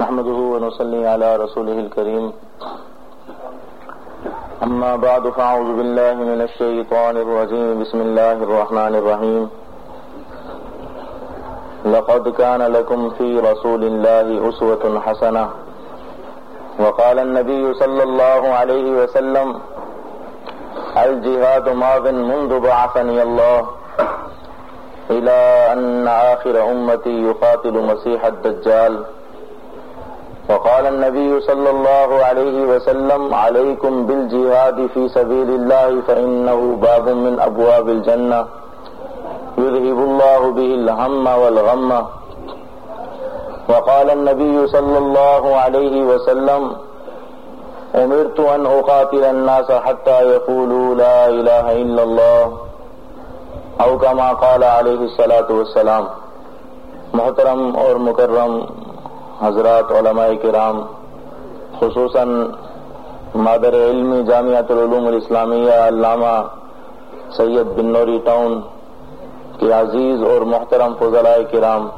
نحمده ونصلي على رسوله الكريم. أما بعد فأعوذ بالله من الشيطان الرجيم. بسم الله الرحمن الرحيم. لقد كان لكم في رسول الله أسوة حسنة. وقال النبي صلى الله عليه وسلم الجهاد ماض منذ بعثني الله. إلى أن آخر أمتي يقاتل مسيح الدجال. وقال النبي صلى الله عليه وسلم عليكم بالجهاد في سبيل الله فإنه باب من أبواب الجنة. يذهب الله به الهم والغم. وقال النبي صلى الله عليه وسلم أمرت أن أقاتل الناس حتى يقولوا لا إله إلا الله. أو كما قال عليه الصلاة والسلام، محترم اور مکرم حضرات علماء کرام، خصوصاً مادر علمی جامعۃ العلوم الاسلامیہ علامہ سید بن نوری ٹاؤن کے عزیز اور محترم فضلاء کرام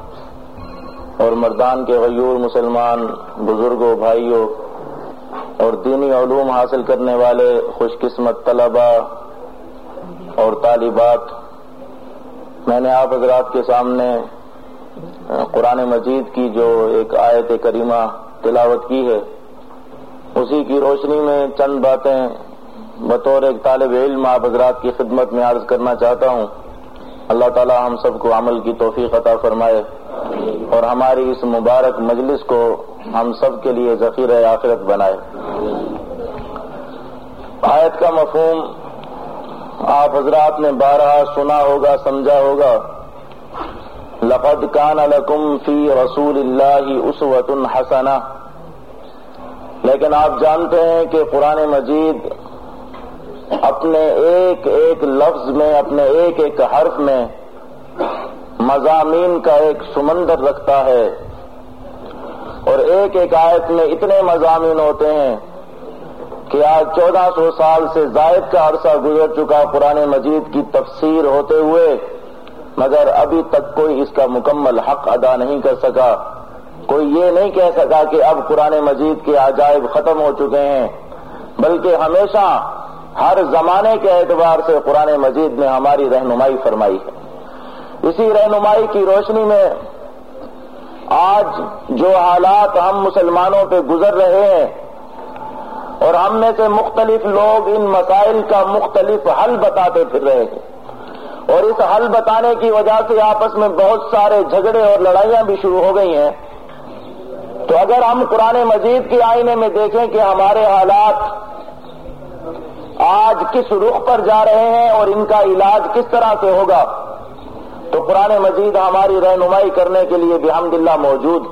اور مردان کے غیور مسلمان بزرگوں، بھائیوں اور دینی علوم حاصل کرنے والے خوش قسمت طلباء اور طالبات میں نے آپ حضرات کے سامنے قرآن مجید کی جو ایک آیت کریمہ تلاوت کی ہے، اسی کی روشنی میں چند باتیں بطور ایک طالب علم آپ حضرات کی خدمت میں عرض کرنا چاہتا ہوں۔ اللہ تعالی ہم سب کو عمل کی توفیق عطا فرمائے اور ہماری اس مبارک مجلس کو ہم سب کے لیے ذخیر آخرت بنائے۔ آیت کا مفہوم آپ حضرات نے بارہ سنا ہوگا، سمجھا ہوگا۔ لقد کان لکم فی رسول اللہ اسوت حسنہ۔ لیکن آپ جانتے ہیں کہ قرآن مجید اپنے ایک ایک لفظ میں، اپنے ایک ایک حرف میں مضامین کا ایک سمندر رکھتا ہے۔ اور ایک ایک آیت میں اتنے مضامین ہوتے ہیں۔ کہ آج چودہ سو سال سے زائد کا عرصہ گزر چکا قرآن مجید کی تفسیر ہوتے ہوئے، مگر ابھی تک کوئی اس کا مکمل حق ادا نہیں کر سکا۔ کوئی یہ نہیں کہہ سکا کہ اب قرآن مجید کے عجائب ختم ہو چکے ہیں، بلکہ ہمیشہ ہر زمانے کے اعتبار سے قرآن مجید نے ہماری رہنمائی فرمائی ہے۔ اسی رہنمائی کی روشنی میں آج جو حالات ہم مسلمانوں پہ گزر رہے ہیں اور ہم میں سے مختلف لوگ ان مسائل کا مختلف حل بتاتے پھر رہے ہیں۔ اور اس حل بتانے کی وجہ سے آپس میں بہت سارے جھگڑے اور لڑائیاں بھی شروع ہو گئی ہیں۔ تو اگر ہم قرآن مجید کے آئینے میں دیکھیں کہ ہمارے حالات آج کس رخ پر جا رہے ہیں اور ان کا علاج کس طرح سے ہوگا، تو قرآن مجید ہماری رہنمائی کرنے کے لیے بحمد اللہ موجود۔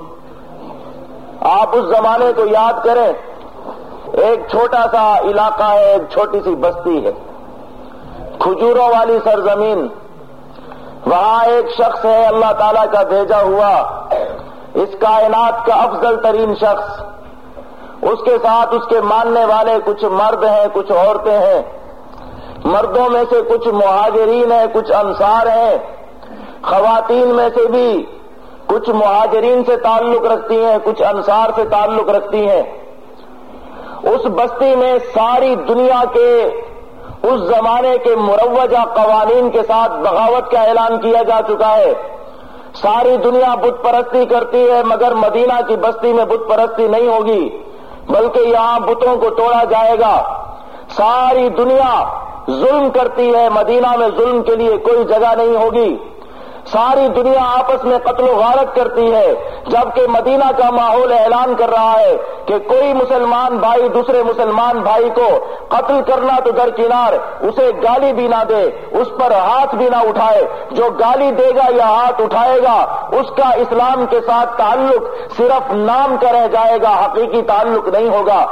آپ اس زمانے کو یاد کریں ایک چھوٹا سا علاقہ ہے، ایک چھوٹی سی بستی ہے۔ کھجوروں والی سرزمین۔ وہاں ایک شخص ہے، اللہ تعالی کا بھیجا ہوا۔ اس کائنات کا افضل ترین شخص۔ اس کے ساتھ اس کے ماننے والے کچھ مرد ہیں، کچھ عورتیں ہیں۔ مردوں میں سے کچھ مہاجرین ہیں، کچھ انصار ہیں۔ خواتین میں سے بھی کچھ مہاجرین سے تعلق رکھتی ہیں، کچھ انصار سے تعلق رکھتی ہیں۔ اس بستی میں ساری دنیا کے اس زمانے کے مروجہ قوانین کے ساتھ بغاوت کا اعلان کیا جا چکا ہے۔ ساری دنیا بت پرستی کرتی ہے، مگر مدینہ کی بستی میں بت پرستی نہیں ہوگی، بلکہ یہاں بتوں کو توڑا جائے گا۔ ساری دنیا ظلم کرتی ہے، مدینہ میں ظلم کے لیے کوئی جگہ نہیں ہوگی۔ ساری دنیا آپس میں قتل و غارت کرتی ہے، جبکہ مدینہ کا ماحول اعلان کر رہا ہے کہ کوئی مسلمان بھائی دوسرے مسلمان بھائی کو قتل کرنا تو درکنار، اسے گالی بھی نہ دے، اس پر ہاتھ بھی نہ اٹھائے۔ جو گالی دے گا یا ہاتھ اٹھائے گا، اس کا اسلام کے ساتھ تعلق صرف نام کا رہ جائے گا، حقیقی تعلق نہیں ہوگا۔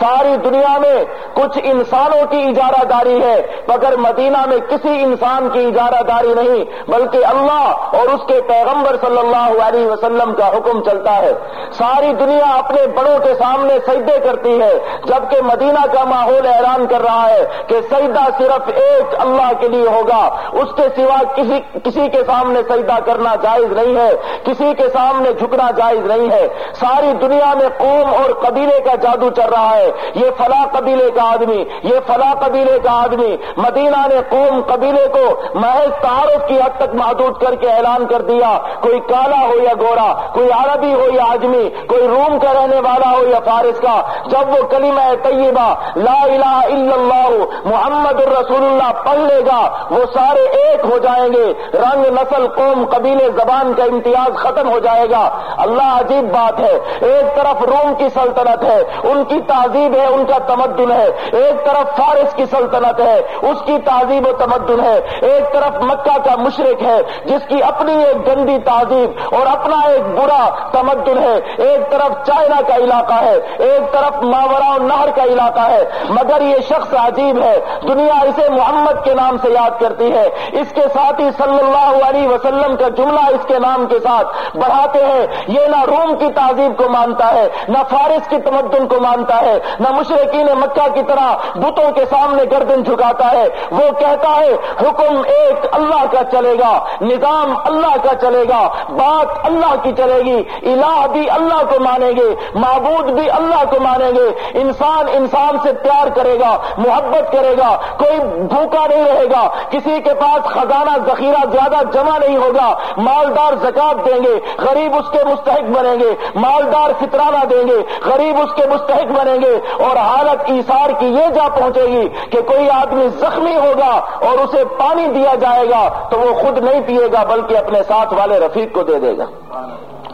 ساری دنیا میں کچھ انسانوں کی اجارہ داری ہے، مگر مدینہ میں کسی انسان کی اجارہ داری نہیں، بلکہ اللہ اور اس کے پیغمبر صلی اللہ علیہ وسلم کا حکم چلتا ہے۔ ساری دنیا اپنے بڑوں کے سامنے سجدے کرتی ہے، جبکہ مدینہ کا ماحول اعلان کر رہا ہے کہ سجدہ صرف ایک اللہ کے لیے ہوگا۔ اس کے سوا کسی کسی کے سامنے سجدہ کرنا جائز نہیں ہے، کسی کے سامنے جھکنا جائز نہیں ہے۔ ساری دنیا میں قوم اور قبیلے کا جادو چل رہا ہے۔ یہ فلاں قبیلے کا آدمی، یہ فلاں قبیلے کا آدمی۔ مدینہ نے قوم قبیلے کو محض تعارف کی حد تک محدود کر کے اعلان کر دیا، کوئی کالا ہو یا گورا، کوئی عربی ہو یا آدمی کوئی روم کا رہنے والا ہو یا فارس کا، جب وہ کلمہ طیبہ لا الہ الا اللہ محمد الرسول اللہ پڑھ لے گا، وہ سارے ایک ہو جائیں گے، رنگ، نسل، قوم، قبیلے، زبان کا امتیاز ختم ہو جائے گا۔ اللہ عجیب بات ہے، ایک طرف روم کی سلطنت ہے، ان کی تہذیب ہے، ان کا تمدن ہے۔ ایک طرف فارس کی سلطنت ہے، اس کی تہذیب و تمدن ہے۔ ایک طرف مکہ کا مشرق ہے جس کی اپنی ایک گندی تہذیب اور اپنا ایک برا تمدن ہے، ایک طرف چائنا کا علاقہ ہے، ایک طرف ماورا نہر کا علاقہ ہے۔ مگر یہ شخص عجیب ہے، دنیا اسے محمد کے نام سے یاد کرتی ہے۔ اس کے ساتھ ہی صلی اللہ علیہ وسلم کا جملہ اس کے نام کے ساتھ بڑھاتے ہیں۔ یہ نہ روم کی تہذیب کو مانتا ہے، نہ فارس کی تمدن کو مانتا ہے، نہ مشرقین مکہ کی طرح بتوں کے سامنے گردن جھکاتا ہے۔ وہ کہتا ہے، حکم ایک اللہ کا چلے گا نظام اللہ کا چلے گا، بات اللہ کی چلے گی، الہ بھی اللہ کو مانیں گے، معبود بھی اللہ کو مانیں گے، انسان انسان سے پیار کرے گا، محبت کرے گا، کوئی بھوکا نہیں رہے گا، کسی کے پاس خزانہ ذخیرہ زیادہ جمع نہیں ہوگا، مالدار زکات دیں گے، غریب اس کے مستحق بنیں گے، مالدار فطرانہ دیں گے، غریب اس کے مستحق بنیں گے، اور حالت ایسار کی یہ جا پہنچے گی کہ کوئی آدمی زخمی ہوگا اور اسے پانی دیا جائے گا تو وہ خود نہیں پیے گا، بلکہ اپنے ساتھ والے رفیق کو دے دے گا۔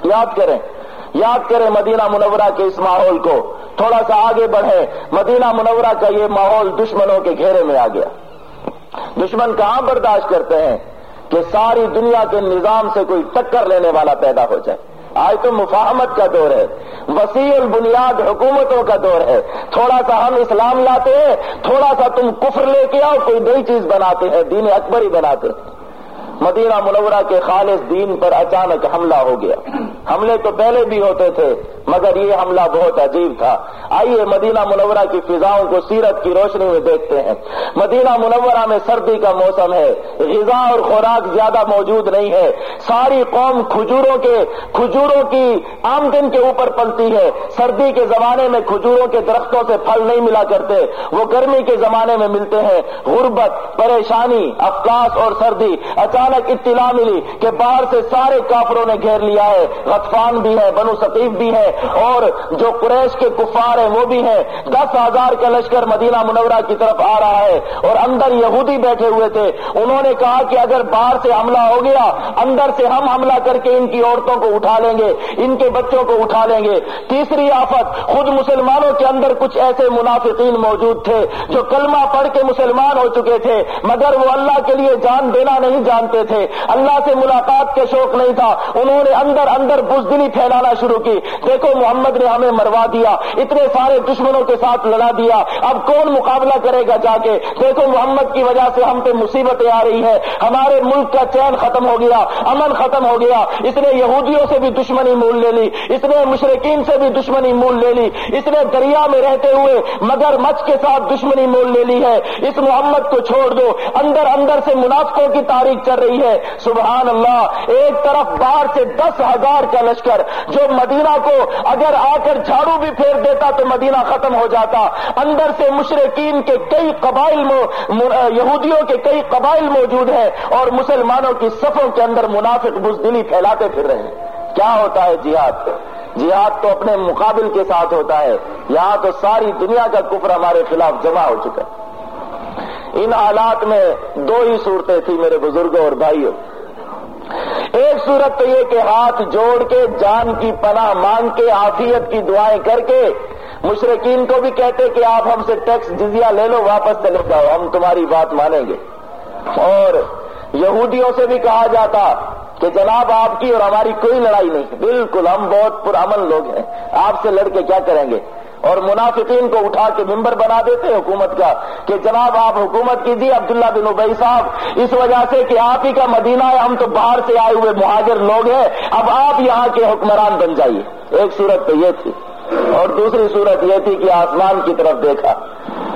یاد کریں یاد کریں مدینہ منورہ کے اس ماحول کو۔ تھوڑا سا آگے بڑھے مدینہ منورہ کا یہ ماحول دشمنوں کے گھیرے میں آ گیا۔ دشمن کہاں برداشت کرتے ہیں؟ کہ ساری دنیا کے نظام سے کوئی ٹکر لینے والا پیدا ہو جائے۔ آج تو مفاہمت کا دور ہے، وسیع البنیاد حکومتوں کا دور ہے۔ تھوڑا سا ہم اسلام لاتے ہیں، تھوڑا سا تم کفر لے کے آؤ، کوئی نئی چیز بناتے ہیں، دین اکبر ہی بناتے ہیں۔ مدینہ منورہ کے خالص دین پر اچانک حملہ ہو گیا۔ حملے تو پہلے بھی ہوتے تھے، مگر یہ حملہ بہت عجیب تھا۔ آئیے مدینہ منورہ کی فضاؤں کو سیرت کی روشنی میں دیکھتے ہیں۔ مدینہ منورہ میں سردی کا موسم ہے، غذا اور خوراک زیادہ موجود نہیں ہے۔ ساری قوم کھجوروں کے، کھجوروں کی آمدن کے اوپر پلتی ہے۔ سردی کے زمانے میں کھجوروں کے درختوں سے پھل نہیں ملا کرتے، وہ گرمی کے زمانے میں ملتے ہیں۔ غربت، پریشانی افلاس اور سردی اچانک اطلاع ملی کہ باہر سے سارے کافروں نے گھیر لیا ہے، غطفان بھی ہے، بنو ثقیف بھی ہے، اور جو قریش کے کفار ہیں وہ بھی ہیں۔ دس ہزار کا لشکر مدینہ منورہ کی طرف آ رہا ہے، اور اندر یہودی بیٹھے ہوئے تھے۔ انہوں نے کہا کہ اگر باہر سے حملہ ہو گیا، اندر سے ہم حملہ کر کے ان کی عورتوں کو اٹھا لیں گے، ان کے بچوں کو اٹھا لیں گے۔ تیسری آفت، خود مسلمانوں کے اندر کچھ ایسے منافقین موجود تھے جو کلمہ پڑھ کے مسلمان ہو چکے تھے، مگر وہ اللہ کے لیے جان دینا نہیں جانتے۔ تھے۔ اللہ سے ملاقات کے شوق نہیں تھا۔ انہوں نے اندر اندر بزدلی پھیلانا شروع کی۔ دیکھو محمد نے ہمیں مروا دیا۔ اتنے سارے دشمنوں کے ساتھ لڑا دیا۔ اب کون مقابلہ کرے گا جا کے؟ دیکھو محمد کی وجہ سے ہم پہ مصیبتیں آ رہی ہیں۔ ہمارے ملک کا چین ختم ہو گیا۔ امن ختم ہو گیا۔ اس نے یہودیوں سے بھی دشمنی مول لے لی۔ اس نے مشرقین سے بھی دشمنی مول لے لی۔ اس نے دریا میں رہتے ہوئے مگر مچ کے ساتھ دشمنی مول لے لی ہے۔ اس محمد کو چھوڑ دو۔ اندر اندر سے منافقوں کی تاریخ چل رہی ہے۔ سبحان اللہ۔ ایک طرف باہر سے دس ہزار کا لشکر جو مدینہ کو اگر آ کر جھاڑو بھی پھیر دیتا تو مدینہ ختم ہو جاتا۔ اندر سے مشرقین کے کئی قبائل یہودیوں کے کئی قبائل موجود ہیں اور مسلمانوں کی صفوں کے اندر منافق بزدلی پھیلاتے پھر رہے ہیں۔ کیا ہوتا ہے جہاد؟ جہاد تو اپنے مقابل کے ساتھ ہوتا ہے۔ یہاں تو ساری دنیا کا کفر ہمارے خلاف جمع ہو چکا ہے۔ ان حالات میں دو ہی صورتیں تھیں میرے بزرگوں اور بھائیوں۔ ایک صورت تو یہ کہ ہاتھ جوڑ کے، جان کی پناہ مانگ کے آفیت کی دعائیں کر کے مشرقین کو بھی کہتے کہ آپ ہم سے ٹیکس جزیا لے لو، واپس چلے جاؤ، ہم تمہاری بات مانیں گے۔ اور یہودیوں سے بھی کہا جاتا کہ جناب آپ کی اور ہماری کوئی لڑائی نہیں، بالکل ہم بہت پرامن لوگ ہیں۔ آپ سے لڑ کے کیا کریں گے؟ اور منافقین کو اٹھا کے ممبر بنا دیتے حکومت کا کہ جناب آپ حکومت کیجیے، عبداللہ بن ابئی صاحب، اس وجہ سے کہ آپ ہی کا مدینہ ہے، ہم تو باہر سے آئے ہوئے مہاجر لوگ ہیں۔ اب آپ یہاں کے حکمران بن جائیے۔ ایک صورت تو یہ تھی۔ اور دوسری صورت یہ تھی کہ آسمان کی طرف دیکھا۔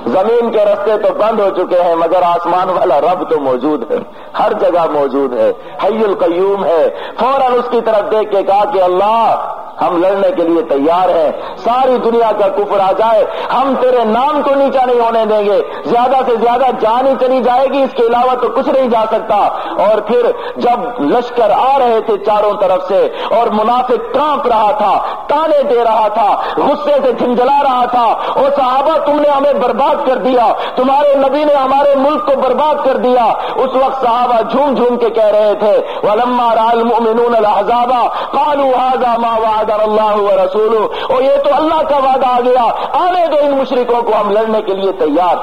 زمین کے رستے تو بند ہو چکے ہیں، مگر آسمان والا رب تو موجود ہے۔ ہر جگہ موجود ہے۔ حی القیوم ہے۔ فوراً اس کی طرف دیکھ کے کہا کہ اللہ ہم لڑنے کے لیے تیار ہیں۔ ساری دنیا کا کفر آ جائے۔ ہم تیرے نام کو نیچا نہیں ہونے دیں گے۔ زیادہ سے زیادہ جان ہی چلی جائے گی۔ اس کے علاوہ تو کچھ نہیں جا سکتا۔ اور پھر جب لشکر آ رہے تھے چاروں طرف سے اور منافق کانپ رہا تھا، تانے دے رہا تھا، غصے سے جھنجلا رہا تھا اور صحابہ، تم نے ہمیں برباد کر دیا۔ تمہارے نبی نے ہمارے ملک کو برباد کر دیا۔ اس وقت صحابہ جھوم جھوم کے کہہ رہے تھے، ولما رال المؤمنون الحزابہ قالوا هذا ما وعد اللہ و رسول اور یہ تو اللہ کا وعدہ آ گیا۔ آنے دو ان مشرکوں کو ہم لڑنے کے لیے تیار۔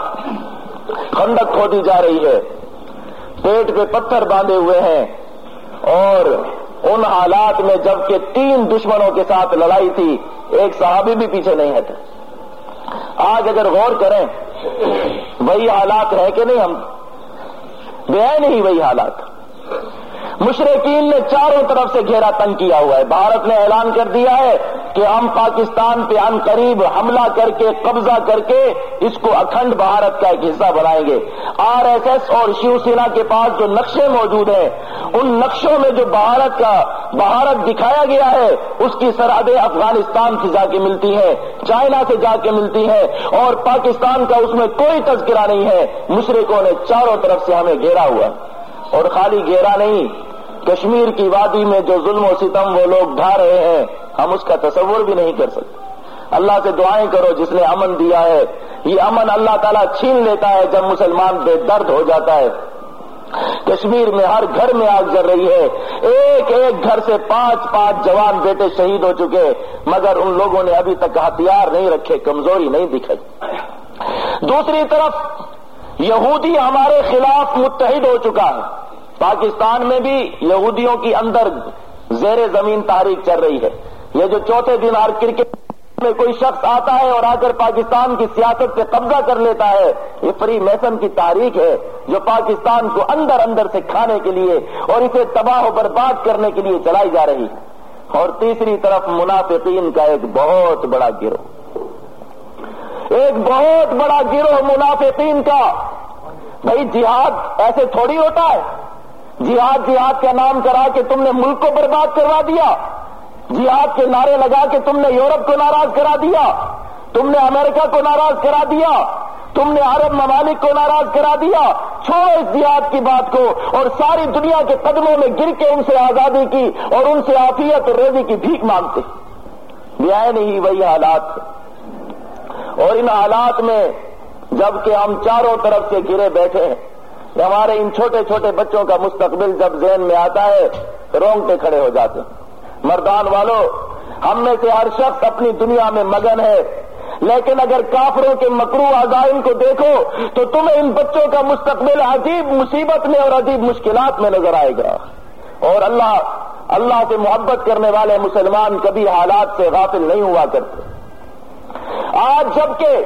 خندق کھودی جا رہی ہے۔ پیٹ پہ پتھر باندھے ہوئے ہیں۔ اور ان حالات میں جبکہ تین دشمنوں کے ساتھ لڑائی تھی، ایک صحابی بھی پیچھے نہیں ہے آج اگر غور کریں، وہی حالات ہے کہ نہیں ہم؟ بے نہیں وہی حالات۔ مشرقین نے چاروں طرف سے گھیرا تنگ کیا ہوا ہے۔ بھارت نے اعلان کر دیا ہے کہ ہم پاکستان پہ ان قریب حملہ کر کے، قبضہ کر کے اس کو اکھنڈ بھارت کا ایک حصہ بنائیں گے۔ آر ایس ایس اور شیو سینا کے پاس جو نقشے موجود ہیں، ان نقشوں میں جو بھارت کا، بھارت دکھایا گیا ہے، اس کی سرحدیں افغانستان سے جا کے ملتی ہیں، چائنا سے جا کے ملتی ہیں اور پاکستان کا اس میں کوئی تذکرہ نہیں ہے۔ مشرقوں نے چاروں طرف سے ہمیں گھیرا ہوا اور خالی گھیرا نہیں کشمیر کی وادی میں جو ظلم و ستم وہ لوگ ڈھا رہے ہیں، ہم اس کا تصور بھی نہیں کر سکتے۔ اللہ سے دعائیں کرو، جس نے امن دیا ہے۔ یہ امن اللہ تعالیٰ چھین لیتا ہے جب مسلمان بے درد ہو جاتا ہے۔ کشمیر میں ہر گھر میں آگ جل رہی ہے۔ ایک ایک گھر سے پانچ پانچ جوان بیٹے شہید ہو چکے مگر ان لوگوں نے ابھی تک ہتھیار نہیں رکھے، کمزوری نہیں دکھائی۔ دوسری طرف یہودی ہمارے خلاف متحد ہو چکا ہے۔ پاکستان میں بھی یہودیوں کی اندر زیر زمین تحریک چل رہی ہے۔ یہ جو چوتھے دن ہر کرکٹ میں کوئی شخص آتا ہے اور آ کر پاکستان کی سیاست پہ قبضہ کر لیتا ہے، یہ فری میسن کی تاریخ ہے جو پاکستان کو اندر اندر سے کھانے کے لیے اور اسے تباہ و برباد کرنے کے لیے چلائی جا رہی ہے۔ اور تیسری طرف منافقین کا ایک بہت بڑا گروہ۔ ایک بہت بڑا گروہ منافقین کا۔ بھائی، جہاد ایسے تھوڑی ہوتا ہے۔ جہاد جہاد کا نام کرا کے تم نے ملک کو برباد کروا دیا۔ جہاد کے نعرے لگا کے تم نے یورپ کو ناراض کرا دیا۔ تم نے امریکہ کو ناراض کرا دیا۔ تم نے عرب ممالک کو ناراض کرا دیا۔ چھوڑو اس جہاد کی بات کو اور ساری دنیا کے قدموں میں گر کے ان سے آزادی کی اور ان سے آفیت اور ریزی کی بھیک مانگتے۔ یہ نہیں وہی حالات۔ اور ان حالات میں جبکہ ہم چاروں طرف سے گرے بیٹھے ہیں۔ ہمارے ان چھوٹے چھوٹے بچوں کا مستقبل جب ذہن میں آتا ہے، رونگٹے کھڑے ہو جاتے ہیں۔ مردان والوں ہم میں سے ہر شخص اپنی دنیا میں مگن ہے۔ لیکن اگر کافروں کے مکرو عزائم کو دیکھو، تو تمہیں ان بچوں کا مستقبل عجیب مصیبت میں اور عجیب مشکلات میں نظر آئے گا۔ اور اللہ اللہ سے محبت کرنے والے مسلمان کبھی حالات سے غافل نہیں ہوا کرتے۔ آج جبکہ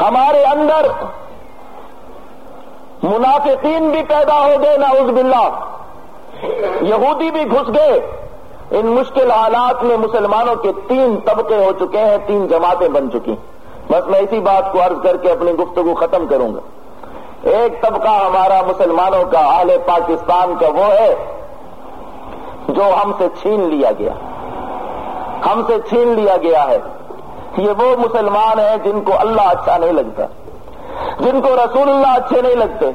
ہمارے اندر منافقین بھی پیدا ہو گئے، نعوذ باللہ۔ یہودی بھی گھس گئے۔ ان مشکل حالات میں مسلمانوں کے تین طبقے ہو چکے ہیں، تین جماعتیں بن چکی۔ بس میں اسی بات کو عرض کر کے اپنی گفتگو ختم کروں گا۔ ایک طبقہ ہمارا مسلمانوں کا اہل پاکستان کا وہ ہے جو ہم سے چھین لیا گیا۔ ہم سے چھین لیا گیا ہے۔ یہ وہ مسلمان ہیں جن کو اللہ اچھا نہیں لگتا۔ جن کو رسول اللہ اچھے نہیں لگتے،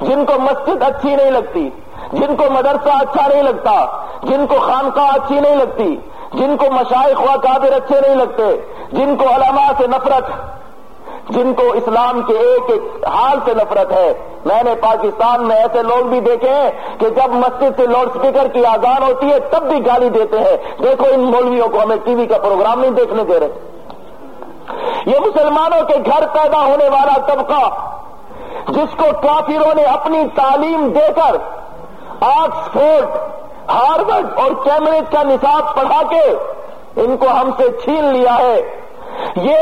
جن کو مسجد اچھی نہیں لگتی، جن کو مدرسہ اچھا نہیں لگتا، جن کو خانقاہ اچھی نہیں لگتی، جن کو مشائق و قادر اچھے نہیں لگتے، جن کو علماء سے نفرت، جن کو اسلام کے ایک ایک حال سے نفرت ہے۔ میں نے پاکستان میں ایسے لوگ بھی دیکھے ہیں کہ جب مسجد سے لاؤڈ اسپیکر کی آزان ہوتی ہے، تب بھی گالی دیتے ہیں۔ دیکھو ان مولویوں کو ہمیں ٹی وی کا پروگرام نہیں دیکھنے دے رہے۔ یہ مسلمانوں کے گھر پیدا ہونے والا طبقہ، جس کو کافروں نے اپنی تعلیم دے کر آکسفورڈ ہارورڈ اور کیمبرج کا نصاب پڑھا کے ان کو ہم سے چھین لیا ہے۔ یہ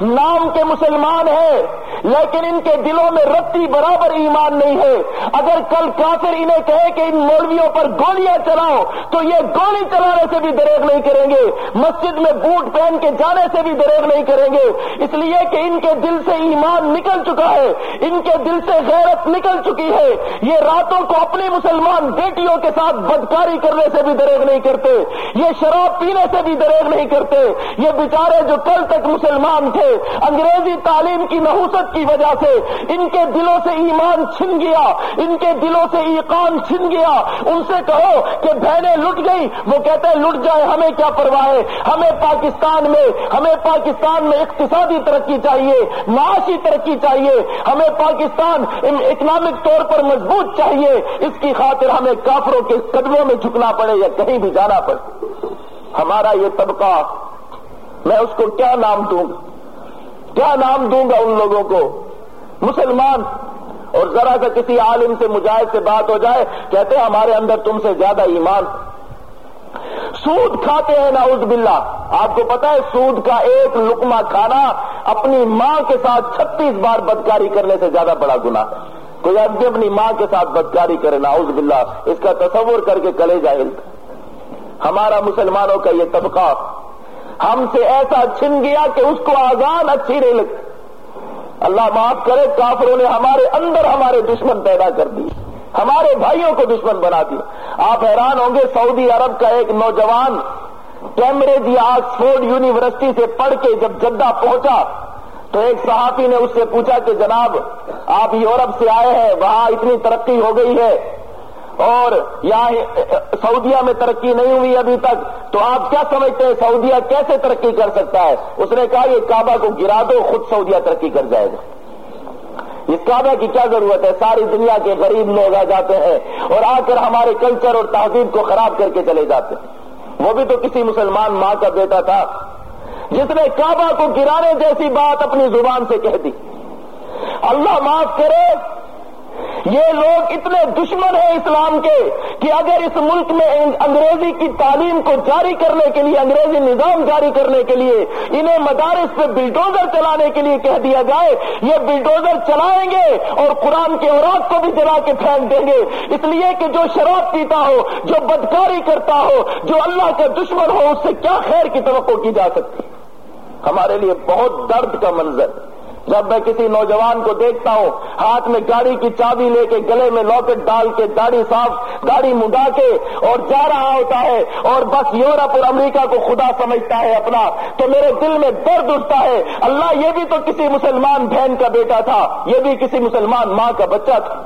نام کے مسلمان ہیں، لیکن ان کے دلوں میں رتی برابر ایمان نہیں ہے۔ اگر کل کافر انہیں کہے کہ ان مولویوں پر گولیاں چلاؤ، تو یہ گولی چلانے سے بھی دریغ نہیں کریں گے۔ مسجد میں بوٹ پہن کے جانے سے بھی دریغ نہیں کریں گے۔ اس لیے کہ ان کے دل سے ایمان نکل چکا ہے۔ ان کے دل سے غیرت نکل چکی ہے۔ یہ راتوں کو اپنی مسلمان بیٹیوں کے ساتھ بدکاری کرنے سے بھی دریغ نہیں کرتے۔ یہ شراب پینے سے بھی دریغ نہیں کرتے۔ یہ بیچارے جو کل تک مسلمان تھے، انگریزی تعلیم کی نحوست کی وجہ سے ان کے دلوں سے ایمان چھن گیا، ان کے دلوں سے ایقان چھن گیا۔ ان سے کہو کہ بہنیں لٹ گئی وہ کہتے ہیں لٹ جائے، ہمیں کیا پرواہ ہے؟ ہمیں پاکستان میں، ہمیں پاکستان میں اقتصادی ترقی چاہیے، معاشی ترقی چاہیے۔ ہمیں پاکستان اکنامک طور پر مضبوط چاہیے۔ اس کی خاطر ہمیں کافروں کے قدموں میں جھکنا پڑے یا کہیں بھی جانا پڑے۔ ہمارا یہ طبقہ میں اس کو کیا نام دوں گا؟ کیا نام دوں گا ان لوگوں کو؟ مسلمان، اور ذرا سا کسی عالم سے مجاہد سے بات ہو جائے، کہتے ہیں ہمارے اندر تم سے زیادہ ایمان۔ سود کھاتے ہیں ناؤز باللہ۔ آپ کو پتا ہے، سود کا ایک لکما کھانا اپنی ماں کے ساتھ چھتیس بار بدکاری کرنے سے زیادہ بڑا گنا کوئی آدمی اپنی ماں کے ساتھ بدکاری کرے ناؤز باللہ، اس کا تصور کر کے کلے جائے ہمارا مسلمانوں کا یہ طبقہ ہم سے ایسا چھن گیا کہ اس کو آزان اچھی نہیں لگتی۔ اللہ معاف کرے، کافروں نے ہمارے اندر ہمارے دشمن پیدا کر دی۔ ہمارے بھائیوں کو دشمن بنا دیا۔ آپ حیران ہوں گے، سعودی عرب کا ایک نوجوان کیمریج یا آکسفورڈ یونیورسٹی سے پڑھ کے جب جدہ پہنچا، تو ایک صحافی نے اس سے پوچھا کہ جناب، آپ یورپ سے آئے ہیں، وہاں اتنی ترقی ہو گئی ہے۔ اور یہاں سعودیہ میں ترقی نہیں ہوئی ابھی تک، تو آپ کیا سمجھتے ہیں سعودیہ کیسے ترقی کر سکتا ہے؟ اس نے کہا یہ کعبہ کو گرا دو، خود سعودیہ ترقی کر جائے گا۔ اس کعبہ کی کیا ضرورت ہے؟ ساری دنیا کے غریب لوگ آ جاتے ہیں اور آ کر ہمارے کلچر اور تہذیب کو خراب کر کے چلے جاتے ہیں۔ وہ بھی تو کسی مسلمان ماں کا بیٹا تھا۔ جس نے کعبہ کو گرانے جیسی بات اپنی زبان سے کہہ دی۔ اللہ معاف کرے۔ یہ لوگ اتنے دشمن ہیں اسلام کے کہ اگر اس ملک میں انگریزی کی تعلیم کو جاری کرنے کے لیے، انگریزی نظام جاری کرنے کے لیے، انہیں مدارس پہ بلڈوزر چلانے کے لیے کہہ دیا جائے، یہ بلڈوزر چلائیں گے اور قرآن کے اوراق کو بھی جلا کے پھینک دیں گے۔ اس لیے کہ جو شراب پیتا ہو، جو بدکاری کرتا ہو، جو اللہ کا دشمن ہو، اس سے کیا خیر کی توقع کی جا سکتی؟ ہمارے لیے بہت درد کا منظر۔ جب میں کسی نوجوان کو دیکھتا ہوں، ہاتھ میں گاڑی کی چابی لے کے گلے میں لاکٹ ڈال کے داڑھی صاف گاڑی منڈا کے اور جا رہا ہوتا ہے اور بس یورپ اور امریکہ کو خدا سمجھتا ہے اپنا۔ تو میرے دل میں درد اٹھتا ہے۔ اللہ، یہ بھی تو کسی مسلمان بہن کا بیٹا تھا، یہ بھی کسی مسلمان ماں کا بچہ تھا۔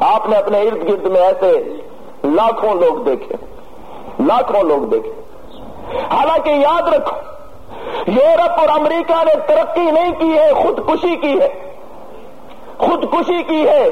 آپ نے اپنے ارد گرد میں ایسے لاکھوں لوگ دیکھے، لاکھوں لوگ دیکھے۔ حالانکہ یاد رکھو یورپ اور امریکہ نے ترقی نہیں کی ہے، خودکشی کی ہے۔ خودکشی کی ہے۔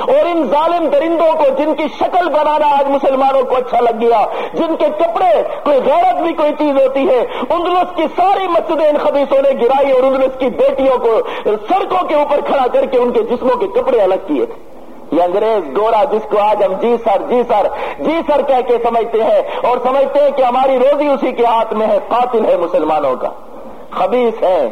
اور ان ظالم درندوں کو جن کی شکل بنانا آج مسلمانوں کو اچھا لگ گیا، جن کے کپڑے، کوئی غیرت بھی کوئی چیز ہوتی ہے اندلس کی ساری مسجدیں ان خبیصوں نے گرائی اور اندلس کی بیٹیوں کو سڑکوں کے اوپر کھڑا کر کے ان کے جسموں کے کپڑے الگ کیے۔ تھے یہ انگریز گورا جس کو آج ہم جی سر جی سر جی سر کہہ کے سمجھتے ہیں اور سمجھتے ہیں کہ ہماری روزی اسی کے ہاتھ میں ہے، قاتل ہے مسلمانوں کا۔ خبیص ہے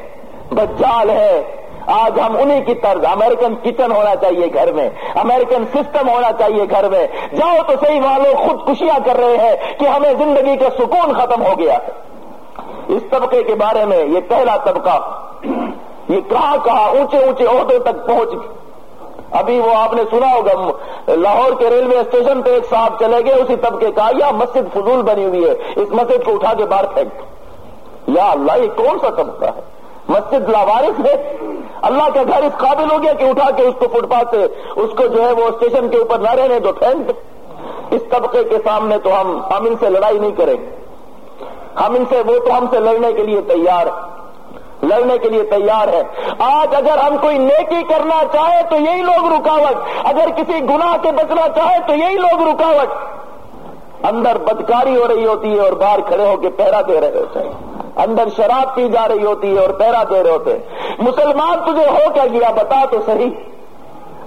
بجال ہے۔ آج ہم انہی کی طرز امریکن کچن ہونا چاہیے گھر میں۔ امریکن سسٹم ہونا چاہیے گھر میں۔ جاؤ تو صحیح والوں خودکشیاں کر رہے ہیں کہ ہمیں زندگی کا سکون ختم ہو گیا اس طبقے کے بارے میں یہ پہلا طبقہ یہ کہاں کہاں اونچے اونچے عہدوں تک پہنچ ابھی وہ آپ نے سنا ہوگا، لاہور کے ریلوے اسٹیشن پہ ایک صاحب چلے گئے، اسی طبقے کا، یا مسجد فضول بنی ہوئی ہے، اس مسجد کو اٹھا کے باہر پھینک یا اللہ، یہ کون سا طبقہ ہے؟ مسجد لاوارث ہے۔ اللہ کا گھر اس قابل ہو گیا کہ اٹھا کے اس کو فٹ پاتھ سے، اس کو جو ہے وہ اسٹیشن کے اوپر نہ رہنے تو پھینک اس طبقے کے سامنے تو ہم ہم ان سے لڑائی نہیں کریں ہم ان سے، وہ تو ہم سے لڑنے کے لیے تیار لڑنے کے لیے تیار ہے۔ آج اگر ہم کوئی نیکی کرنا چاہے تو یہی لوگ رکاوٹ۔ اگر کسی گناہ سے بچنا چاہے تو یہی لوگ رکاوٹ۔ اندر بدکاری ہو رہی ہوتی ہے اور باہر کھڑے ہو کے پہرا دے رہے ہوتے ہیں۔ اندر شراب پی جا رہی ہوتی ہے اور پہرا دے رہے ہوتے ہیں۔ مسلمان تجھے ہو کیا گیا؟ بتا تو صحیح۔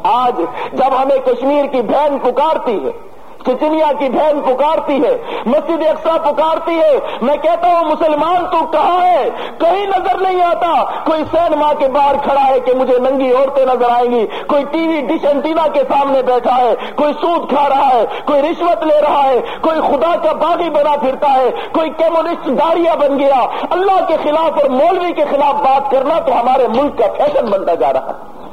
آج جب ہمیں کشمیر کی بہن پکارتی ہے چچنیا کی بہن پکارتی ہے، مسجد اقسا پکارتی ہے، میں کہتا ہوں مسلمان، تو کہاں ہے؟ کہیں نظر نہیں آتا۔ کوئی سینما کے باہر کھڑا ہے کہ مجھے ننگی عورتیں نظر آئیں گی۔ کوئی ٹی وی ڈش انٹینا کے سامنے بیٹھا ہے۔ کوئی سود کھا رہا ہے، کوئی رشوت لے رہا ہے۔ کوئی خدا کا باغی بنا پھرتا ہے۔ کوئی کمیونسٹ داڑیا بن گیا۔ اللہ کے خلاف اور مولوی کے خلاف بات کرنا تو ہمارے ملک کا فیشن بنتا جا رہا۔ ہے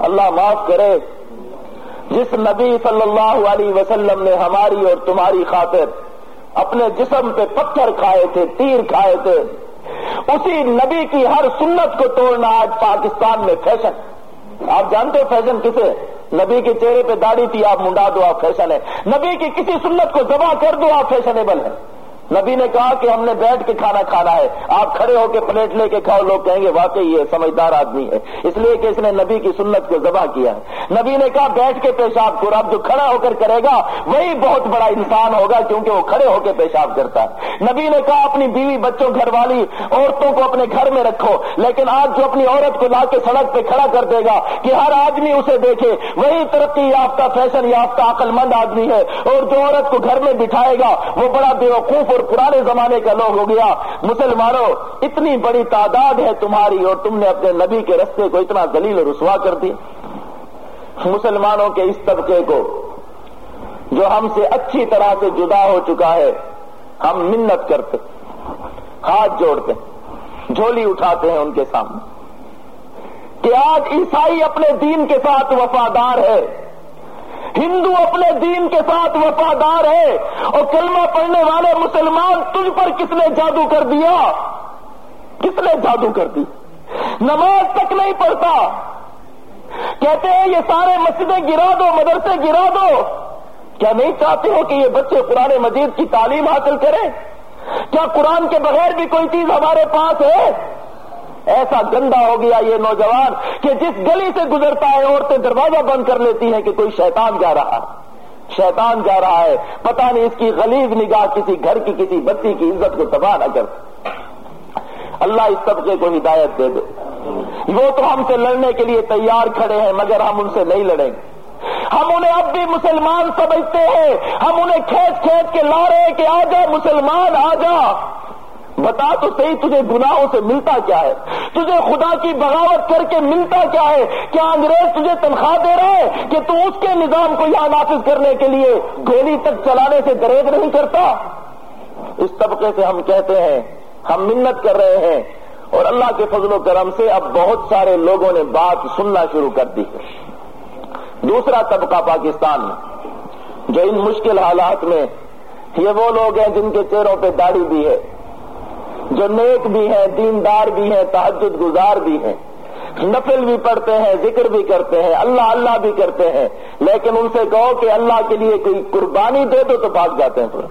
اللہ معاف کرے۔ جس نبی صلی اللہ علیہ وسلم نے ہماری اور تمہاری خاطر اپنے جسم پہ پتھر کھائے تھے، تیر کھائے تھے، اسی نبی کی ہر سنت کو توڑنا آج پاکستان میں فیشن آپ جانتے ہو فیشن کسے؟ نبی کے چہرے پہ داڑھی تھی، آپ منڈا دو، آپ فیشن ہے نبی کی کسی سنت کو جمع کر دو، آپ فیشنیبل ہے نبی نے کہا کہ ہم نے بیٹھ کے کھانا کھانا ہے۔ آپ کھڑے ہو کے پلیٹ لے کے کھاؤ، لوگ کہیں گے، واقعی یہ سمجھدار آدمی ہے۔ اس لیے کہ اس نے نبی کی سنت کو ذبح کیا ہے۔ نبی نے کہا، بیٹھ کے پیشاب کرو اب جو کھڑا ہو کر کرے گا، وہی بہت بڑا انسان ہوگا، کیونکہ وہ کھڑے ہو کے پیشاب کرتا ہے۔ نبی نے کہا، اپنی بیوی، بچوں، گھر والی عورتوں کو اپنے گھر میں رکھو۔ لیکن آج جو اپنی عورت کو لا کے سڑک پہ کھڑا کر دے گا کہ ہر آدمی اسے دیکھے، وہی ترقی یافتہ، فیشن یافتہ عقل مند آدمی ہے۔ اور جو عورت کو گھر میں بٹھائے گا، وہ بڑا بیوقوف اور پرانے زمانے کا لوگ ہو گیا۔ مسلمانوں، اتنی بڑی تعداد ہے تمہاری اور تم نے اپنے نبی کے رستے کو اتنا دلیل رسوا کر دی مسلمانوں کے اس طبقے کو جو ہم سے اچھی طرح سے جدا ہو چکا ہے، ہم منت کرتے ہاتھ جوڑتے جھولی اٹھاتے ہیں ان کے سامنے۔ کہ آج عیسائی اپنے دین کے ساتھ وفادار ہے۔ ہندو اپنے دین کے ساتھ وفادار ہے اور کلمہ پڑھنے والے مسلمان تجھ پر کس نے جادو کر دیا؟ کس نے جادو کر دی؟ نماز تک نہیں پڑھتا۔ کہتے ہیں یہ سارے مسجدیں گرا دو، مدرسے گرا دو۔ کیا نہیں چاہتے ہو کہ یہ بچے قرآن مجید کی تعلیم حاصل کریں؟ کیا قرآن کے بغیر بھی کوئی چیز ہمارے پاس ہے؟ ایسا گندا ہو گیا یہ نوجوان کہ جس گلی سے گزرتا ہے عورتیں دروازہ بند کر لیتی ہیں کہ کوئی شیطان جا رہا ہے۔ شیطان جا رہا ہے۔ پتہ نہیں اس کی غلیظ نگاہ کسی گھر کی کسی بچی کی عزت کو تباہ نہ کر۔ اللہ اس طبقے کو ہدایت دے دے۔ وہ تو ہم سے لڑنے کے لیے تیار کھڑے ہیں، مگر ہم ان سے نہیں لڑیں۔ گے ہم انہیں اب بھی مسلمان سمجھتے ہیں۔ ہم انہیں کھینچ کھینچ کے لا رہے ہیں کہ آ جا مسلمان، آ جا۔ بتا تو صحیح تجھے گناہوں سے ملتا کیا ہے؟ تجھے خدا کی بغاوت کر کے ملتا کیا ہے؟ کیا انگریز تجھے تنخواہ دے رہا ہے کہ تو اس کے نظام کو یہاں نافذ کرنے کے لیے گولی تک چلانے سے دریز نہیں کرتا؟ اس طبقے سے ہم کہتے ہیں، ہم منت کر رہے ہیں۔ اور اللہ کے فضل و کرم سے اب بہت سارے لوگوں نے بات سننا شروع کر دی۔ دوسرا طبقہ پاکستان میں جو ان مشکل حالات میں، یہ وہ لوگ ہیں جن کے چہروں پہ داڑھی بھی ہے۔ جو نیک بھی ہیں، دیندار بھی ہیں تحجد گزار بھی ہیں۔ نفل بھی پڑھتے ہیں، ذکر بھی کرتے ہیں، اللہ اللہ بھی کرتے ہیں۔ لیکن ان سے کہو کہ اللہ کے لیے کوئی قربانی دے دو تو بھاگ جاتے ہیں پورا۔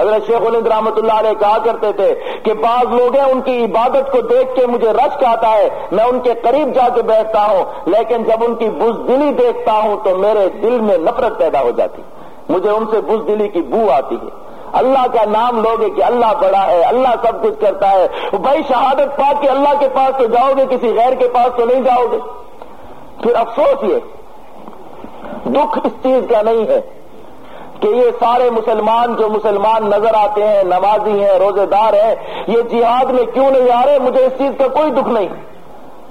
حضرت شیخ الند رحمت اللہ علیہ کہا کرتے تھے کہ بعض لوگ ہیں، ان کی عبادت کو دیکھ کے مجھے رشک آتا ہے، میں ان کے قریب جا کے بیٹھتا ہوں۔ لیکن جب ان کی بزدلی دیکھتا ہوں تو میرے دل میں نفرت پیدا ہو جاتی۔ مجھے ان سے بزدلی کی بو آتی ہے۔ اللہ کا نام لوگے کہ اللہ بڑا ہے، اللہ سب کچھ کرتا ہے۔ بھائی شہادت پا کے اللہ کے پاس تو جاؤ گے، کسی غیر کے پاس تو نہیں جاؤ گے۔ پھر افسوس یہ، دکھ اس چیز کا نہیں ہے کہ یہ سارے مسلمان جو مسلمان نظر آتے ہیں، نمازی ہیں روزے دار ہیں، یہ جہاد میں کیوں نہیں آ رہے؟ مجھے اس چیز کا کوئی دکھ نہیں۔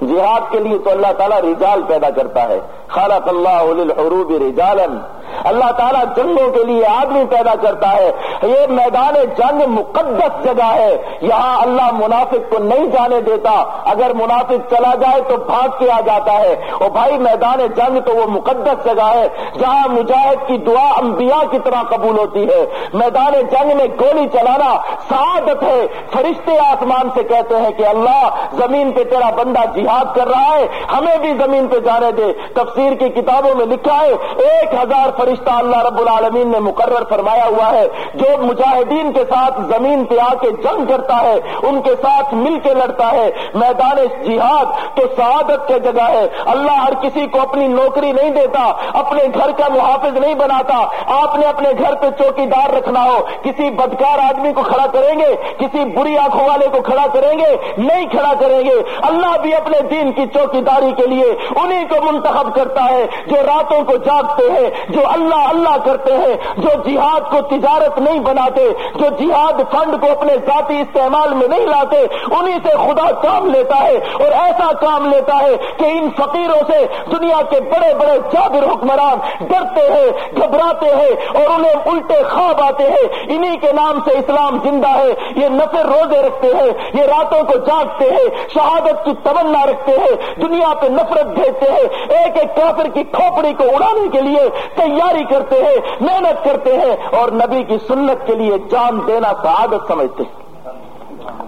جہاد کے لیے تو اللہ تعالیٰ رجال پیدا کرتا ہے۔ خالق اللہ الحروب رجالن اللہ تعالیٰ جنگوں کے لیے آدمی پیدا کرتا ہے۔ یہ میدان جنگ مقدس جگہ ہے۔ یہاں اللہ منافق کو نہیں جانے دیتا۔ اگر منافق چلا جائے تو بھاگ کے آ جاتا ہے۔ اور بھائی، میدان جنگ تو وہ مقدس جگہ ہے، جہاں مجاہد کی دعا انبیاء کی طرح قبول ہوتی ہے۔ میدان جنگ میں گولی چلانا سعادت ہے۔ فرشتے آسمان سے کہتے ہیں کہ اللہ، زمین پہ تیرا بندہ جہاد کر رہا ہے، ہمیں بھی زمین پہ جانے دے۔ تفسیر کی کتابوں میں لکھا ہے، ایک ہزار فرشتہ اللہ رب العالمین نے مقرر فرمایا ہوا ہے، جو مجاہدین کے ساتھ زمین پہ آ کے جنگ کرتا ہے، ان کے ساتھ مل کے لڑتا ہے۔ میدان جہاد تو سعادت کی جگہ ہے۔ اللہ ہر کسی کو اپنی نوکری نہیں دیتا، اپنے گھر کا محافظ نہیں بناتا۔ آپ نے اپنے گھر پہ چوکی دار رکھنا ہو۔ کسی بدکار آدمی کو کھڑا کریں گے، کسی بری آنکھوں والے کو کھڑا کریں گے، نہیں کھڑا کریں گے۔ اللہ بھی اپنے دین کی چوکی داری کے لیے انہیں کو منتخب کرتا ہے، جو راتوں کو جاگتے ہیں، جو اللہ اللہ کرتے ہیں جو جہاد کو تجارت نہیں بناتے، جو جہاد فنڈ کو اپنے ذاتی استعمال میں نہیں لاتے انہیں سے خدا کام لیتا ہے اور ایسا کام لیتا ہے کہ ان فقیروں سے دنیا کے بڑے بڑے جابر حکمران ڈرتے ہیں، گھبراتے ہیں اور انہیں الٹے خواب آتے ہیں۔ انہی کے نام سے اسلام زندہ ہے۔ یہ نفر روزے رکھتے ہیں، یہ راتوں کو جاگتے ہیں، شہادت کی تمنا رکھتے ہیں، دنیا پہ نفرت بھیجتے ہیں۔ ایک ایک کافر کی کھوپڑی کو اڑانے کے لیے تیار تیاری کرتے ہیں، محنت کرتے ہیں اور نبی کی سنت کے لیے جان دینا سعادت سمجھتے ہیں۔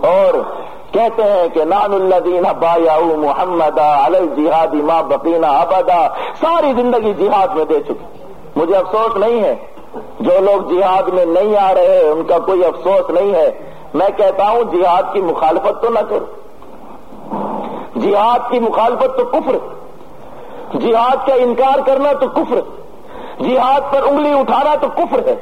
اور کہتے ہیں کہ نان الدین بایا محمد علی جہادی ماں بقینا ابدا، ساری زندگی جہاد میں دے چکی مجھے افسوس نہیں ہے جو لوگ جہاد میں نہیں آ رہے ان کا کوئی افسوس نہیں ہے۔ میں کہتا ہوں جہاد کی مخالفت تو نہ کرو۔ جہاد کی مخالفت تو کفر۔ جہاد کا انکار کرنا تو کفر۔ جہاد پر انگلی اٹھانا تو کفر ہے۔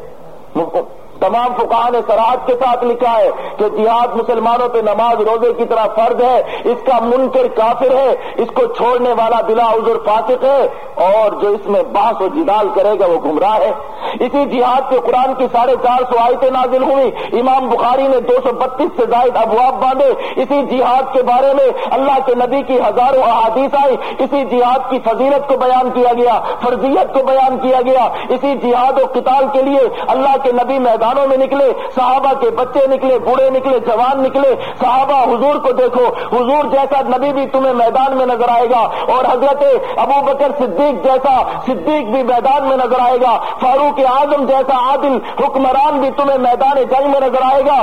تمام فقہ نے سراحت کے ساتھ لکھا ہے کہ جہاد مسلمانوں پہ نماز روزے کی طرح فرض ہے، اس کا منکر کافر ہے، اس کو چھوڑنے والا بلا عذر فاسق ہے اور جو اس میں باس و جدال کرے گا وہ گمراہ ہے۔ اسی جہاد کے قرآن کی ساڑھے چار سو آیتیں نازل ہوئی امام بخاری نے دو سو بتیس سے زائد ابواب باندھے۔ اسی جہاد کے بارے میں اللہ کے نبی کی ہزاروں احادیث آئی اسی جہاد کی فضیلت کو بیان کیا گیا، فرضیت کو بیان کیا گیا۔ اسی جہاد و قتال کے لیے اللہ کے نبی میدان میدانوں میں نکلے، صحابہ کے بچے نکلے، بوڑھے نکلے، جوان نکلے، صحابہ حضور کو دیکھو، حضور جیسا نبی بھی تمہیں میدان میں نظر آئے گا اور حضرت ابو بکر صدیق جیسا صدیق بھی میدان میں نظر آئے گا، فاروق اعظم جیسا عادل حکمران بھی تمہیں میدان جنگ میں نظر آئے گا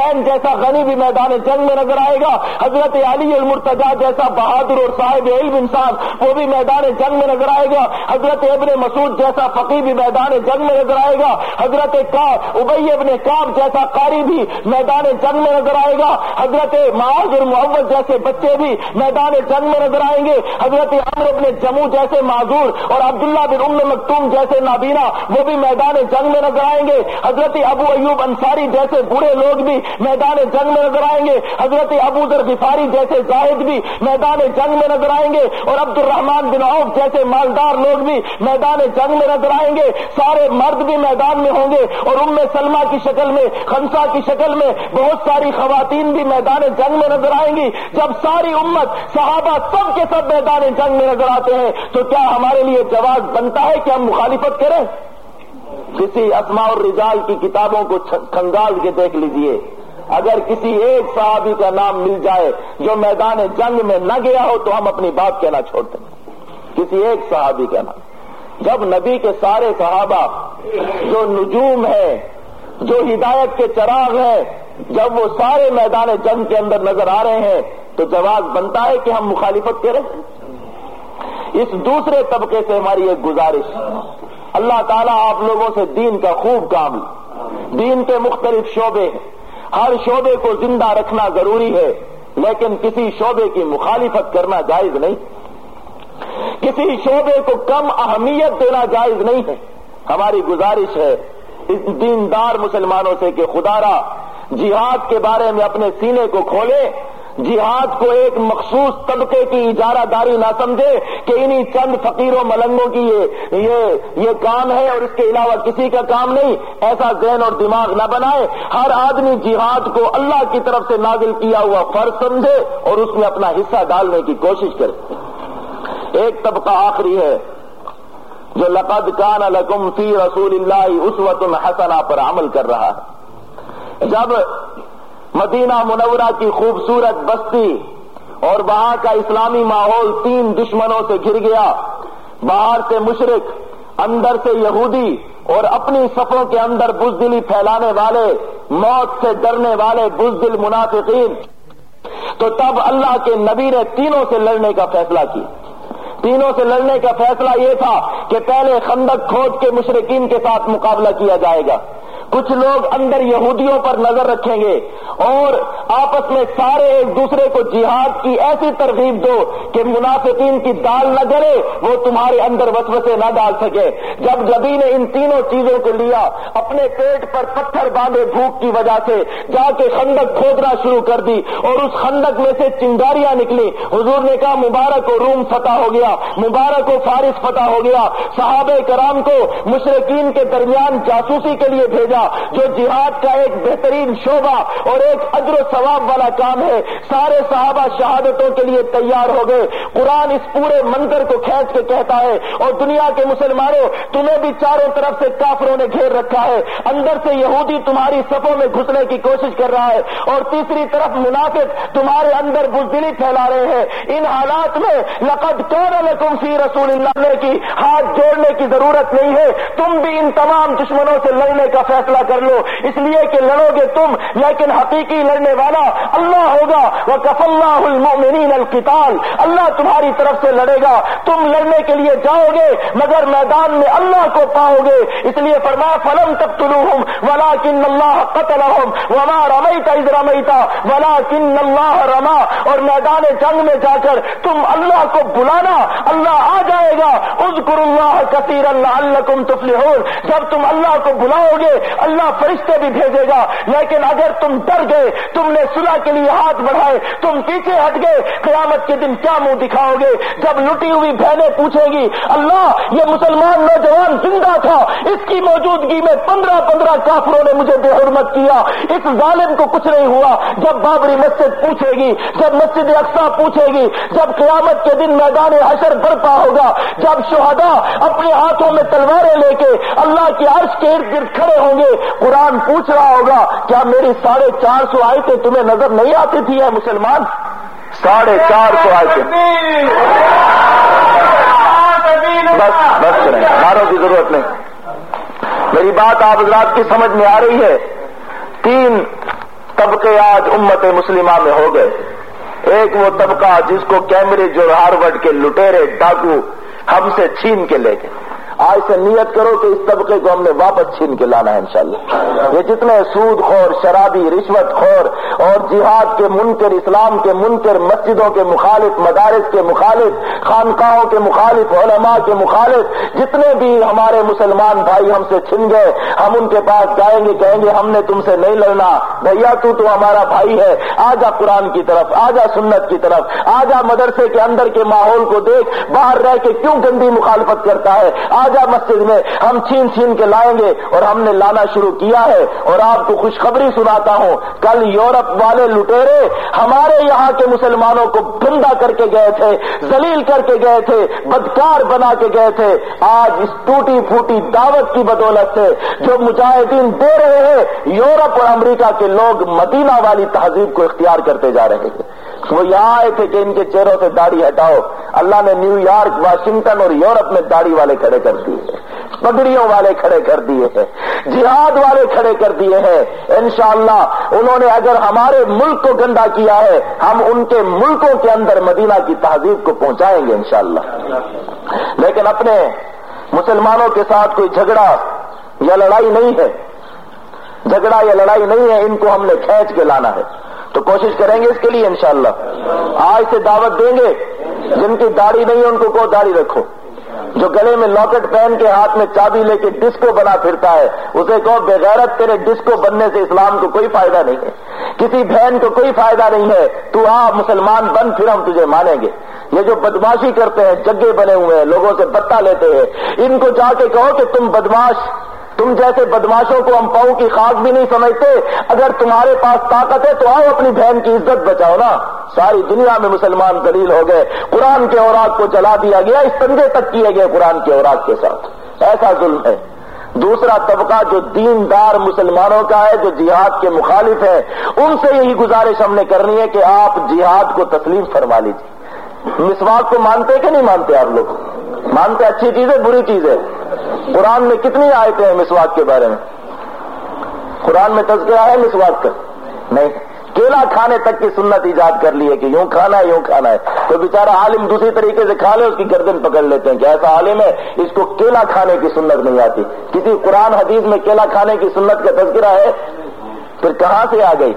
رین جیسا غنی بھی میدان جنگ میں نظر آئے گا، حضرت علی المرتجا جیسا بہادر اور صاحب علم انسان وہ بھی میدان جنگ میں نظر آئے گا، حضرت ابن مسعود جیسا فقی بھی میدان جنگ میں نظر آئے گا، حضرت کا ابئی ابن کام جیسا قاری بھی میدان جنگ میں نظر آئے گا۔ حضرت معاذ اور محمد جیسے بچے بھی میدان جنگ میں نظر آئیں گے۔ حضرت عمر ابن جموں جیسے معذور اور عبداللہ بن ام مکتوم جیسے نابینا، وہ بھی میدان جنگ میں نظر آئیں گے۔ حضرت ابو ایوب انصاری جیسے بوڑھے لوگ بھی میدان جنگ میں نظر آئیں گے۔ حضرت ابو ذر غفاری جیسے زاہد بھی میدان جنگ میں نظر آئیں گے۔ اور عبد الرحمان بن عوف جیسے مالدار لوگ بھی میدان جنگ میں نظر آئیں گے۔ سارے مرد بھی میدان میں ہوں گے اور ان میں سلما کی شکل میں، خنسا کی شکل میں بہت ساری خواتین بھی میدان جنگ میں نظر آئیں گی۔ جب ساری امت، صحابہ سب کے سب میدان جنگ میں نظر آتے ہیں، تو کیا ہمارے لیے جواز بنتا ہے کہ ہم مخالفت کریں؟ کسی اسماء اور رجال کی کتابوں کو کھنگال کے دیکھ لیجیے۔ اگر کسی ایک صحابی کا نام مل جائے جو میدان جنگ میں نہ گیا ہو، تو ہم اپنی بات کہنا چھوڑتے ہیں۔ کسی ایک صحابی کا نام۔ جب نبی کے سارے صحابہ جو نجوم ہے جو ہدایت کے چراغ ہیں، جب وہ سارے میدان جنگ کے اندر نظر آ رہے ہیں، تو جواز بنتا ہے کہ ہم مخالفت کریں۔ اس دوسرے طبقے سے ہماری ایک گزارش۔ اللہ تعالیٰ آپ لوگوں سے دین کا خوب کام دین کے مختلف شعبے ہیں۔ ہر شعبے کو زندہ رکھنا ضروری ہے، لیکن کسی شعبے کی مخالفت کرنا جائز نہیں۔ کسی شعبے کو کم اہمیت دینا جائز نہیں ہے۔ ہماری گزارش ہے دیندار مسلمانوں سے کہ خدا را جہاد کے بارے میں اپنے سینے کو کھولے۔ جہاد کو ایک مخصوص طبقے کی اجارہ داری نہ سمجھے کہ انہی چند فقیروں ملنگوں کی یہ یہ, یہ کام ہے اور اس کے علاوہ کسی کا کام نہیں۔ ایسا ذہن اور دماغ نہ بنائے۔ ہر آدمی جہاد کو اللہ کی طرف سے نازل کیا ہوا فرض سمجھے اور اس میں اپنا حصہ ڈالنے کی کوشش کرے۔ ایک طبقہ آخری ہے جو لقد کان لکم فی رسول اللہ اس وقت حسنا پر عمل کر رہا ہے۔ جب مدینہ منورہ کی خوبصورت بستی اور وہاں کا اسلامی ماحول تین دشمنوں سے گر گیا، باہر سے مشرق، اندر سے یہودی اور اپنی صفوں کے اندر بزدلی پھیلانے والے، موت سے ڈرنے والے بزدل منافقین، تو تب اللہ کے نبی نے تینوں سے لڑنے کا فیصلہ کیا۔ تینوں سے لڑنے کا فیصلہ یہ تھا کہ پہلے خندق کھود کے مشرقین کے ساتھ مقابلہ کیا جائے گا۔ کچھ لوگ اندر یہودیوں پر نظر رکھیں گے اور آپس میں سارے ایک دوسرے کو جہاد کی ایسی ترغیب دو کہ منافقین کی دال نہ گرے وہ تمہارے اندر وسوسے نہ ڈال سکے۔ جب جبھی نے ان تینوں چیزوں کو لیا، اپنے پیٹ پر پتھر باندھے بھوک کی وجہ سے جا کے خندق کھودنا شروع کر دی اور اس خندق میں سے چنگاریاں نکلی حضور نے کہا، مبارک کو روم فتح ہو گیا، مبارک کو فارس فتح ہو گیا۔ صحابہ کرام کو مشرقین کے درمیان جاسوسی کے لیے بھیجا۔ جو جہاد کا ایک بہترین شعبہ اور ایک اجر و ثواب والا کام ہے، سارے صحابہ شہادتوں کے لیے تیار ہو گئے۔ قرآن اس پورے منظر کو کھینچ کے کہتا ہے، اور دنیا کے مسلمانوں، تمہیں بھی چاروں طرف سے کافروں نے گھیر رکھا ہے۔ اندر سے یہودی تمہاری صفوں میں گھسنے کی کوشش کر رہا ہے، اور تیسری طرف منافق تمہارے اندر بزدلی پھیلا رہے ہیں۔ ان حالات میں لقد کون لکم فی رسول اللہ کی، ہاتھ جوڑنے کی ضرورت نہیں ہے۔ تم بھی ان تمام دشمنوں سے لڑنے کا فیصلہ کر لو۔ اس لیے کہ لڑو گے تم، لیکن حقیقی لڑنے والا اللہ ہوگا۔ وہ کف اللہ المؤمنین القتال۔ اللہ تمہاری طرف سے لڑے گا۔ تم لڑنے کے لیے جاؤ گے، مگر میدان میں اللہ کو پاؤ گے۔ اس لیے فرما، فلم تب تلو ہوں ولا کن اللہ قتل وما رمیتا از رمیتا ولا کن اللہ رما اور میدان جنگ میں جا کر تم اللہ کو بلانا۔ اللہ آ جائے گا۔ اذکر اللہ کثیر اللہ اللہ تفلحون۔ جب تم اللہ کو بلاؤ گے اللہ فرشتے بھی بھیجے گا، لیکن اگر تم ڈر گئے، تم نے صلح کے لیے ہاتھ بڑھائے، تم پیچھے ہٹ گئے، قیامت کے دن کیا منہ دکھاؤ گے؟ جب لٹی ہوئی بہنیں پوچھیں گی، اللہ، یہ مسلمان نوجوان زندہ تھا، اس کی موجودگی میں پندرہ پندرہ کافروں نے مجھے بے حرمت کیا، اس ظالم کو کچھ نہیں ہوا۔ جب بابری مسجد پوچھے گی، جب مسجد اقسا پوچھے گی، جب قیامت کے دن میدان حشر برپا ہوگا، جب شہدا اپنے ہاتھوں میں تلواریں لے کے اللہ کی عرش کے ارد گرد کھڑے ہوں گے قرآن پوچھ رہا ہوگا، کیا میری ساڑھے چار سو آئے تھے تمہیں نظر نہیں آتی تھی ہے مسلمان؟ ساڑھے چار سو آئے تھے بس بس کریں، ماروں کی ضرورت نہیں۔ میری بات آپ حضرات کی سمجھ میں آ رہی ہے۔ تین طبقے آج امت مسلمہ میں ہو گئے۔ ایک وہ طبقہ جس کو کیمبرج اور ہارورڈ کے لٹیرے ڈاکو ہم سے چھین کے لے گئے۔ آج سے نیت کرو کہ اس طبقے کو ہم نے واپس چھین کے لانا ہے انشاءاللہ۔ یہ جتنے سود خور، شرابی، رشوت خور اور جہاد کے منکر، اسلام کے منکر، مسجدوں کے مخالف، مدارس کے مخالف، خانقاہوں کے مخالف، علماء کے مخالف، جتنے بھی ہمارے مسلمان بھائی ہم سے چھن گئے، ہم ان کے پاس جائیں گے، کہیں گے ہم نے تم سے نہیں لڑنا۔ بھیا، تو تو ہمارا بھائی ہے۔ آجا قرآن کی طرف، آجا سنت کی طرف، آجا مدرسے کے اندر کے ماحول کو دیکھ، باہر رہ کے کیوں گندی مخالفت کرتا ہے؟ آج مسجد میں ہم چھین چھین کے لائیں گے اور ہم نے لانا شروع کیا ہے اور آپ کو خوشخبری سناتا ہوں، کل یورپ والے لٹیرے ہمارے یہاں کے مسلمانوں کو گندا کر کے گئے تھے زلیل کر کے گئے تھے، بدکار بنا کے گئے تھے۔ آج اس ٹوٹی پھوٹی دعوت کی بدولت سے جو مجاہدین دے رہے ہیں، یورپ اور امریکہ کے لوگ مدینہ والی تہذیب کو اختیار کرتے جا رہے ہیں۔ وہ یہاں آئے تھے کہ ان کے چہروں سے داڑھی ہٹاؤ۔ اللہ نے نیو یارک، واشنگٹن اور یورپ میں داڑھی والے کھڑے کر دیے پگڑیوں والے کھڑے کر دیے ہیں۔ جہاد والے کھڑے کر دیے ہیں۔ انشاءاللہ انہوں نے اگر ہمارے ملک کو گندا کیا ہے، ہم ان کے ملکوں کے اندر مدینہ کی تہذیب کو پہنچائیں گے انشاءاللہ۔ لیکن اپنے مسلمانوں کے ساتھ کوئی جھگڑا یا لڑائی نہیں ہے۔ جھگڑا یا لڑائی نہیں ہے، ان کو ہم نے کھینچ کے لانا ہے۔ تو کوشش کریں گے اس کے لیے انشاءاللہ۔ آج سے دعوت دیں گے۔ جن کی داڑھی نہیں ہے، ان کو کو داڑھی رکھو۔ جو گلے میں لاکٹ پہن کے ہاتھ میں چابی لے کے ڈسکو بنا پھرتا ہے، اسے کہو، بغیرت تیرے ڈسکو بننے سے اسلام کو کوئی فائدہ نہیں ہے۔ کسی بہن کو کوئی فائدہ نہیں ہے۔ تو آ، مسلمان بن، پھر ہم تجھے مانیں گے۔ یہ جو بدماشی کرتے ہیں، جگے بنے ہوئے ہیں، لوگوں سے بتا لیتے ہیں۔ ان کو جا کے کہو کہ تم بدماش تم جیسے بدماشوں کو ہم پاؤں کی خاک بھی نہیں سمجھتے، اگر تمہارے پاس طاقت ہے تو آؤ اپنی بہن کی عزت بچاؤ نا۔ ساری دنیا میں مسلمان دلیل ہو گئے، قرآن کے اوراق کو جلا دیا گیا، اس تنگے تک کیے گئے قرآن کے اوراق کے ساتھ۔ ایسا ظلم ہے۔ دوسرا طبقہ جو دیندار مسلمانوں کا ہے، جو جہاد کے مخالف ہے، ان سے یہی گزارش ہم نے کرنی ہے کہ آپ جہاد کو تسلیم فرما لیجیے مسواک کو مانتے کہ نہیں مانتے آپ لوگ؟ مانتے اچھی چیز ہے، بری چیز ہے۔ قرآن میں کتنی آیتیں ہیں مسواک کے بارے میں؟ قرآن میں تذکرہ ہے مسواک کا؟ نہیں. کیلا کھانے تک کی سنت ایجاد کر لی ہے کہ یوں کھانا ہے، یوں کھانا ہے۔ تو بیچارہ عالم دوسری طریقے سے کھا لے، اس کی گردن پکڑ لیتے ہیں کہ ایسا عالم ہے، اس کو کیلا کھانے کی سنت نہیں آتی۔ کسی قرآن حدیث میں کیلا کھانے کی سنت کا تذکرہ ہے؟ پھر کہاں سے آ گئی؟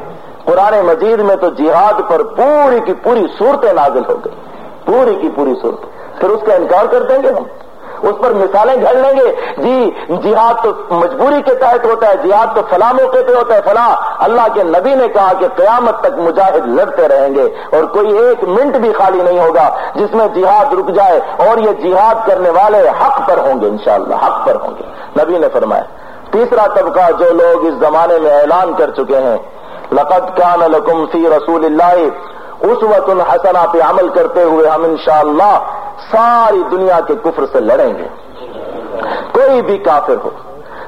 قرآن مجید میں تو جہاد پر پوری کی پوری صورتیں نازل ہو گئی۔ پوری کی پوری صورت۔ پھر اس کا انکار کر دیں گے ہم؟ اس پر مثالیں گھڑ لیں گے۔ جی جہاد تو مجبوری کے تحت ہوتا ہے، جہاد تو فلاں موقع پہ ہوتا ہے، فلاں۔ اللہ کے نبی نے کہا کہ قیامت تک مجاہد لڑتے رہیں گے اور کوئی ایک منٹ بھی خالی نہیں ہوگا جس میں جہاد رک جائے اور یہ جہاد کرنے والے حق پر ہوں گے، انشاءاللہ، حق پر ہوں گے۔ نبی نے فرمایا، تیسرا طبقہ جو لوگ اس زمانے میں اعلان کر چکے ہیں، لقد کان لکم فی رسول اللہ اس وقت حسنا پہ عمل کرتے ہوئے ہم انشاءاللہ ساری دنیا کے کفر سے لڑیں گے۔ کوئی بھی کافر ہو،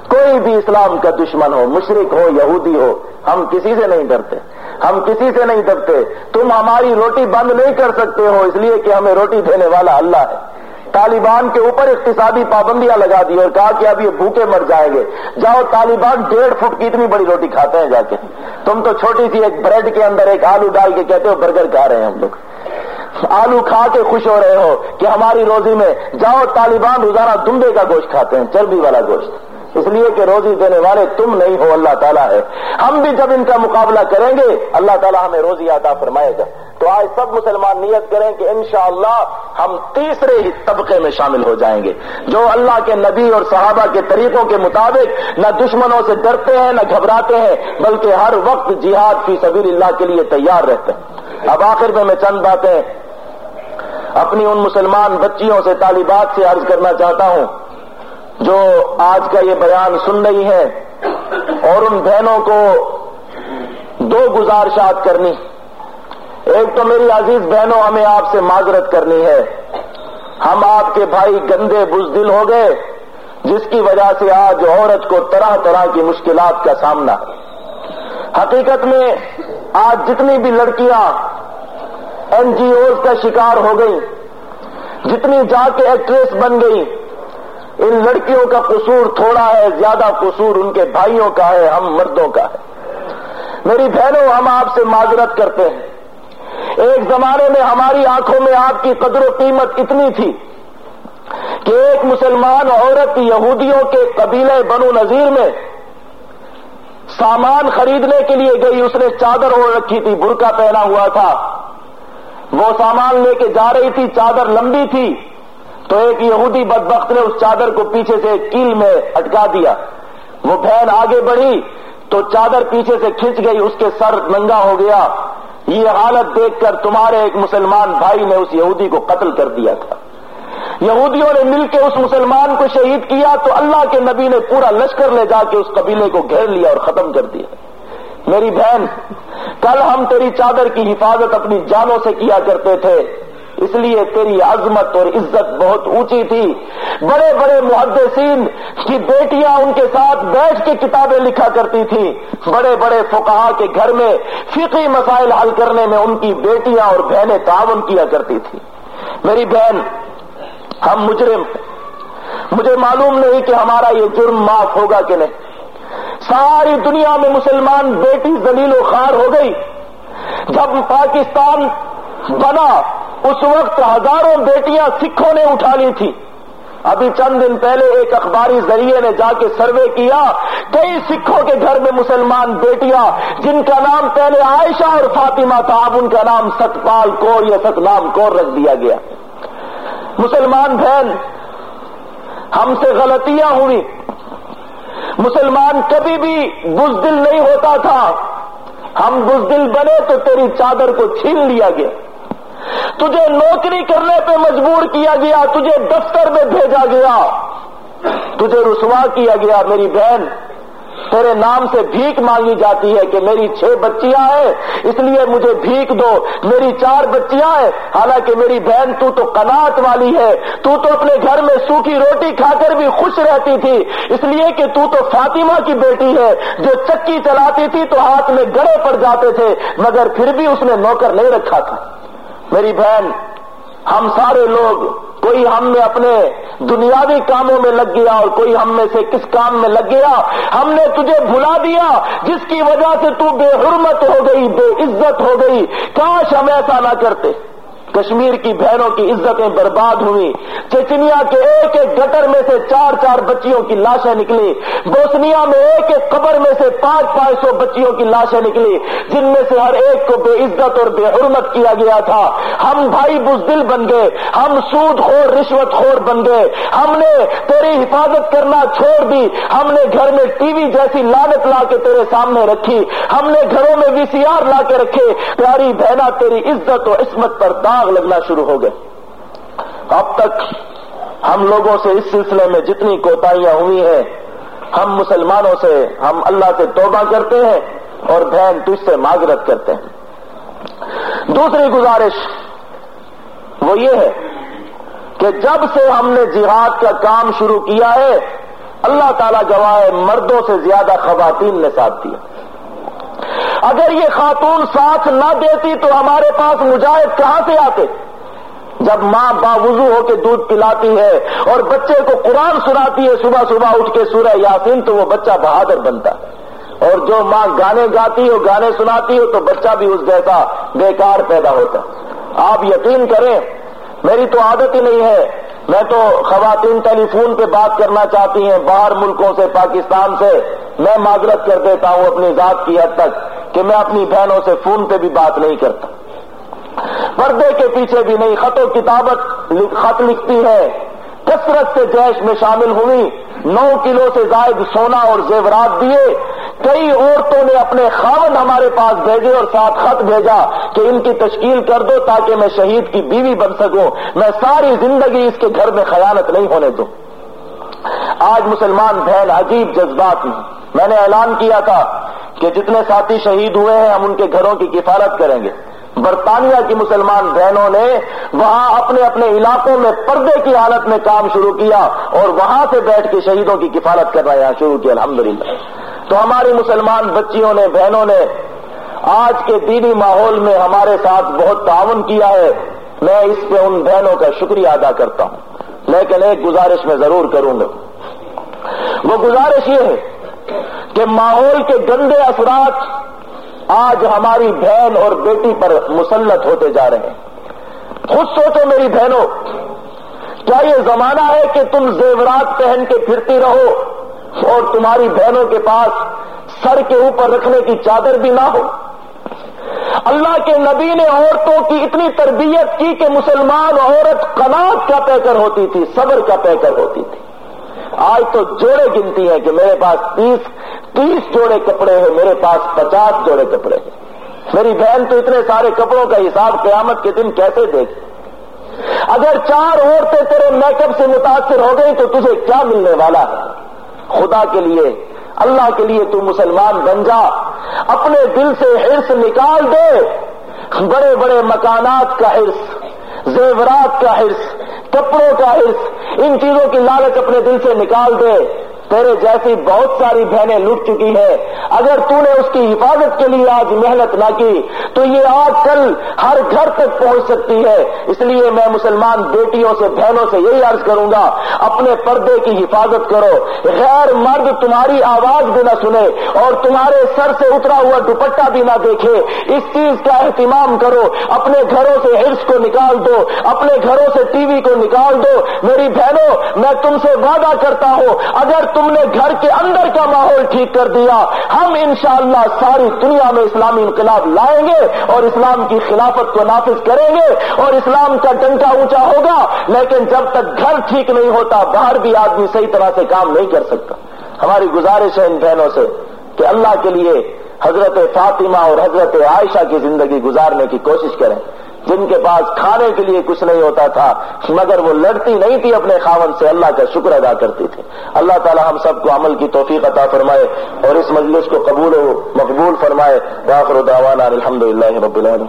کوئی بھی اسلام کا دشمن ہو مشرق ہو، یہودی ہو، ہم کسی سے نہیں ڈرتے۔ ہم کسی سے نہیں ڈرتے۔ تم ہماری روٹی بند نہیں کر سکتے ہو، اس لیے کہ ہمیں روٹی دینے والا اللہ ہے۔ طالبان کے اوپر اقتصادی پابندیاں لگا دی اور کہا کہ اب یہ بھوکے مر جائیں گے۔ جاؤ، طالبان ڈیڑھ فٹ کی اتنی بڑی روٹی کھاتے ہیں جا کے۔ تم تو چھوٹی سی ایک بریڈ کے اندر ایک آلو ڈال کے کہتے ہو، برگر کھا رہے ہیں ہم لوگ۔ آلو کھا کے خوش ہو رہے ہو کہ ہماری روزی میں جاؤ طالبان روزانہ دمبے کا گوشت کھاتے ہیں، چربی والا گوشت۔ اس لیے کہ روزی دینے والے تم نہیں ہو، اللہ تعالیٰ ہے۔ ہم بھی جب ان کا مقابلہ کریں گے، اللہ تعالیٰ ہمیں روزی عطا فرمائے گا۔ تو آج سب مسلمان نیت کریں کہ انشاءاللہ ہم تیسرے ہی طبقے میں شامل ہو جائیں گے۔ جو اللہ کے نبی اور صحابہ کے طریقوں کے مطابق نہ دشمنوں سے ڈرتے ہیں، نہ گھبراتے ہیں، بلکہ ہر وقت جہاد فی سبیل اللہ کے لیے تیار رہتے ہیں۔ اب آخر میں میں چند باتیں اپنی ان مسلمان بچیوں سے طالبات سے عرض کرنا چاہتا ہوں، جو آج کا یہ بیان سن رہی ہیں اور ان بہنوں کو دو گزارشات کرنی۔ ایک تو میری عزیز بہنوں، ہمیں آپ سے معذرت کرنی ہے۔ ہم آپ کے بھائی گندے بزدل ہو گئے، جس کی وجہ سے آج عورت کو طرح طرح کی مشکلات کا سامنا۔ حقیقت میں آج جتنی بھی لڑکیاں این جی اوز کا شکار ہو گئی۔ جتنی جا کے ایکٹریس بن گئی۔ ان لڑکیوں کا قصور تھوڑا ہے، زیادہ قصور ان کے بھائیوں کا ہے، ہم مردوں کا ہے۔ میری بہنوں، ہم آپ سے معذرت کرتے ہیں۔ ایک زمانے میں ہماری آنکھوں میں آپ کی قدر و قیمت اتنی تھی کہ ایک مسلمان عورت یہودیوں کے قبیلے بنو نذیر میں سامان خریدنے کے لیے گئی۔ اس نے چادر اوڑھ رکھی تھی، برقع پہنا ہوا تھا۔ وہ سامان لے کے جا رہی تھی، چادر لمبی تھی۔ تو ایک یہودی بدبخت نے اس چادر کو پیچھے سے کیل میں اٹکا دیا۔ وہ بہن آگے بڑھی تو چادر پیچھے سے کھنچ گئی، اس کے سر ننگا ہو گیا۔ یہ حالت دیکھ کر تمہارے ایک مسلمان بھائی نے اس یہودی کو قتل کر دیا تھا۔ یہودیوں نے مل کے اس مسلمان کو شہید کیا تو اللہ کے نبی نے پورا لشکر لے جا کے اس قبیلے کو گھیر لیا اور ختم کر دیا۔ میری بہن، کل ہم تیری چادر کی حفاظت اپنی جانوں سے کیا کرتے تھے۔ اس لیے تیری عظمت اور عزت بہت اونچی تھی۔ بڑے بڑے محدثین کی بیٹیاں ان کے ساتھ بیٹھ کے کتابیں لکھا کرتی تھی۔ بڑے بڑے فقہا کے گھر میں فقی مسائل حل کرنے میں ان کی بیٹیاں اور بہنیں تعاون کیا کرتی تھی۔ میری بہن، ہم مجرم مجھے معلوم نہیں کہ ہمارا یہ جرم معاف ہوگا کہ نہیں۔ ساری دنیا میں مسلمان بیٹی زلیل و خار ہو گئی۔ جب پاکستان بنا، اس وقت ہزاروں بیٹیاں سکھوں نے اٹھا لی تھی۔ ابھی چند دن پہلے ایک اخباری ذریعے نے جا کے سروے کیا کئی سکھوں کے گھر میں مسلمان بیٹیاں، جن کا نام پہلے عائشہ اور فاطمہ تھا، اب ان کا نام ستپال کور یا ستنام کور رکھ دیا گیا۔ مسلمان بہن، ہم سے غلطیاں ہوئی مسلمان کبھی بھی بزدل نہیں ہوتا تھا۔ ہم بزدل بنے تو تیری چادر کو چھین لیا گیا۔ تجھے نوکری کرنے پہ مجبور کیا گیا، تجھے دفتر میں بھیجا گیا۔ تجھے رسوا کیا گیا، میری بہن۔ تیرے نام سے بھیک مانگی جاتی ہے کہ میری چھ بچیاں ہیں، اس لیے مجھے بھیک دو۔ میری چار بچیاں ہیں، حالانکہ میری بہن تو تو کنات والی ہے۔ تو تو اپنے گھر میں سوکھی روٹی کھا کر بھی خوش رہتی تھی۔ اس لیے کہ تو تو فاطمہ کی بیٹی ہے، جو چکی چلاتی تھی تو ہاتھ میں گڑے پڑ جاتے تھے، مگر پھر بھی اس نے نوکر نہیں رکھا تھا۔ میری بہن ہم سارے لوگ کوئی ہم میں اپنے دنیاوی کاموں میں لگ گیا اور کوئی ہم میں سے کس کام میں لگ گیا؟ ہم نے تجھے بھلا دیا، جس کی وجہ سے تو بے حرمت ہو گئی، بے عزت ہو گئی۔ کاش ہم ایسا نہ کرتے۔ کشمیر کی بہنوں کی عزتیں برباد ہوئی چچنیا کے ایک ایک گٹر میں سے چار چار بچیوں کی لاشیں نکلی بوسنیا میں ایک ایک قبر میں سے پانچ پانچ سو بچیوں کی لاشیں نکلی جن میں سے ہر ایک کو بے عزت اور بے حرمت کیا گیا تھا۔ ہم بھائی بزدل بن گئے۔ ہم سود خور، رشوت خور بن گئے۔ ہم نے تیری حفاظت کرنا چھوڑ دی۔ ہم نے گھر میں ٹی وی جیسی لانت لا کے تیرے سامنے رکھی۔ ہم نے گھروں میں وی سی آر لا کے رکھے۔ پیاری بہنا تیری عزت و عصمت پر داغ لگنا شروع ہو گئے۔ اب تک ہم لوگوں سے اس سلسلے میں جتنی کوتاہیاں ہوئی ہیں، ہم مسلمانوں سے ہم اللہ سے توبہ کرتے ہیں اور بہن تجھ سے معذرت کرتے ہیں۔ دوسری گزارش وہ یہ ہے کہ جب سے ہم نے جہاد کا کام شروع کیا ہے، اللہ تعالی گواہ مردوں سے زیادہ خواتین نے ساتھ دیا۔ اگر یہ خاتون ساتھ نہ دیتی تو ہمارے پاس مجاہد کہاں سے آتے؟ جب ماں باوضو ہو کے دودھ پلاتی ہے اور بچے کو قرآن سناتی ہے، صبح صبح اٹھ کے سورہ یاسین، تو وہ بچہ بہادر بنتا۔ اور جو ماں گانے گاتی ہو، گانے سناتی ہو، تو بچہ بھی اس جیسا بیکار پیدا ہوتا۔ آپ یقین کریں، میری تو عادت ہی نہیں ہے۔ میں تو خواتین ٹیلی فون پہ بات کرنا چاہتی ہیں، باہر ملکوں سے، پاکستان سے۔ میں معذرت کر دیتا ہوں اپنی ذات کی حد تک۔ کہ میں اپنی بہنوں سے فون پہ بھی بات نہیں کرتا۔ پردے کے پیچھے بھی نہیں، خط و کتابت خط لکھتی ہے۔ کثرت سے جیش میں شامل ہوئی۔ نو کلو سے زائد سونا اور زیورات دیے۔ کئی عورتوں نے اپنے خاون ہمارے پاس بھیجے اور ساتھ خط بھیجا کہ ان کی تشکیل کر دو تاکہ میں شہید کی بیوی بن سکوں۔ میں ساری زندگی اس کے گھر میں خیانت نہیں ہونے دوں۔ آج مسلمان بہن عجیب جذبات میں۔ میں نے اعلان کیا تھا کہ جتنے ساتھی شہید ہوئے ہیں، ہم ان کے گھروں کی کفالت کریں گے۔ برطانیہ کی مسلمان بہنوں نے وہاں اپنے اپنے علاقوں میں پردے کی حالت میں کام شروع کیا اور وہاں سے بیٹھ کے شہیدوں کی کفالت کرنا یہاں شروع کیا، الحمدللہ۔ تو ہماری مسلمان بچیوں نے، بہنوں نے آج کے دینی ماحول میں ہمارے ساتھ بہت تعاون کیا ہے۔ میں اس پہ ان بہنوں کا شکریہ ادا کرتا ہوں۔ لیکن ایک گزارش میں ضرور کروں گا۔ وہ گزارش یہ ہے کہ ماحول کے گندے اثرات آج ہماری بہن اور بیٹی پر مسلط ہوتے جا رہے ہیں۔ خود سوچو میری بہنوں، کیا یہ زمانہ ہے کہ تم زیورات پہن کے پھرتی رہو اور تمہاری بہنوں کے پاس سر کے اوپر رکھنے کی چادر بھی نہ ہو؟ اللہ کے نبی نے عورتوں کی اتنی تربیت کی کہ مسلمان عورت قناعت کا پیکر ہوتی تھی، صبر کا پیکر ہوتی تھی۔ آج تو جوڑے گنتی ہیں کہ میرے پاس تیس تیس جوڑے کپڑے ہیں، میرے پاس پچاس جوڑے کپڑے ہیں۔ میری بہن تو اتنے سارے کپڑوں کا حساب قیامت کے دن کیسے دیکھ؟ اگر چار عورتیں تیرے میک اپ سے متاثر ہو گئی تو تجھے کیا ملنے والا ہے؟ خدا کے لیے، اللہ کے لیے تو مسلمان بن جا۔ اپنے دل سے ہرس نکال دے۔ بڑے بڑے مکانات کا ہرس زیورات کا ہرس کپڑوں کا ہرس ان چیزوں کی لالچ اپنے دل سے نکال دے۔ تیرے جیسی بہت ساری بہنیں لٹ چکی ہیں۔ اگر تو نے اس کی حفاظت کے لیے آج محنت نہ کی، تو یہ آج کل ہر گھر تک پہنچ سکتی ہے۔ اس لیے میں مسلمان بیٹیوں سے، بہنوں سے یہی عرض کروں گا، اپنے پردے کی حفاظت کرو۔ غیر مرد تمہاری آواز بھی نہ سنے اور تمہارے سر سے اترا ہوا دوپٹہ بھی نہ دیکھے۔ اس چیز کا اہتمام کرو۔ اپنے گھروں سے ہرس کو نکال دو، اپنے گھروں سے ٹی وی کو نکال دو۔ میری بہنوں، میں تم سے وعدہ کرتا ہوں، اگر تم نے گھر کے اندر کا ماحول ٹھیک کر دیا۔ ہم انشاءاللہ ساری دنیا میں اسلامی انقلاب لائیں گے اور اسلام کی خلافت کو نافذ کریں گے اور اسلام کا ڈنکا اونچا ہوگا، لیکن جب تک گھر ٹھیک نہیں ہوتا، باہر بھی آدمی صحیح طرح سے کام نہیں کر سکتا۔ ہماری گزارش ہے ان بہنوں سے کہ اللہ کے لیے حضرت فاطمہ اور حضرت عائشہ کی زندگی گزارنے کی کوشش کریں۔ جن کے پاس کھانے کے لیے کچھ نہیں ہوتا تھا، مگر وہ لڑتی نہیں تھی اپنے خاون سے، اللہ کا شکر ادا کرتی تھی۔ اللہ تعالی ہم سب کو عمل کی توفیق عطا فرمائے اور اس مجلس کو قبول و مقبول فرمائے۔ داخر دعوانا الحمد للہ رب العالمین۔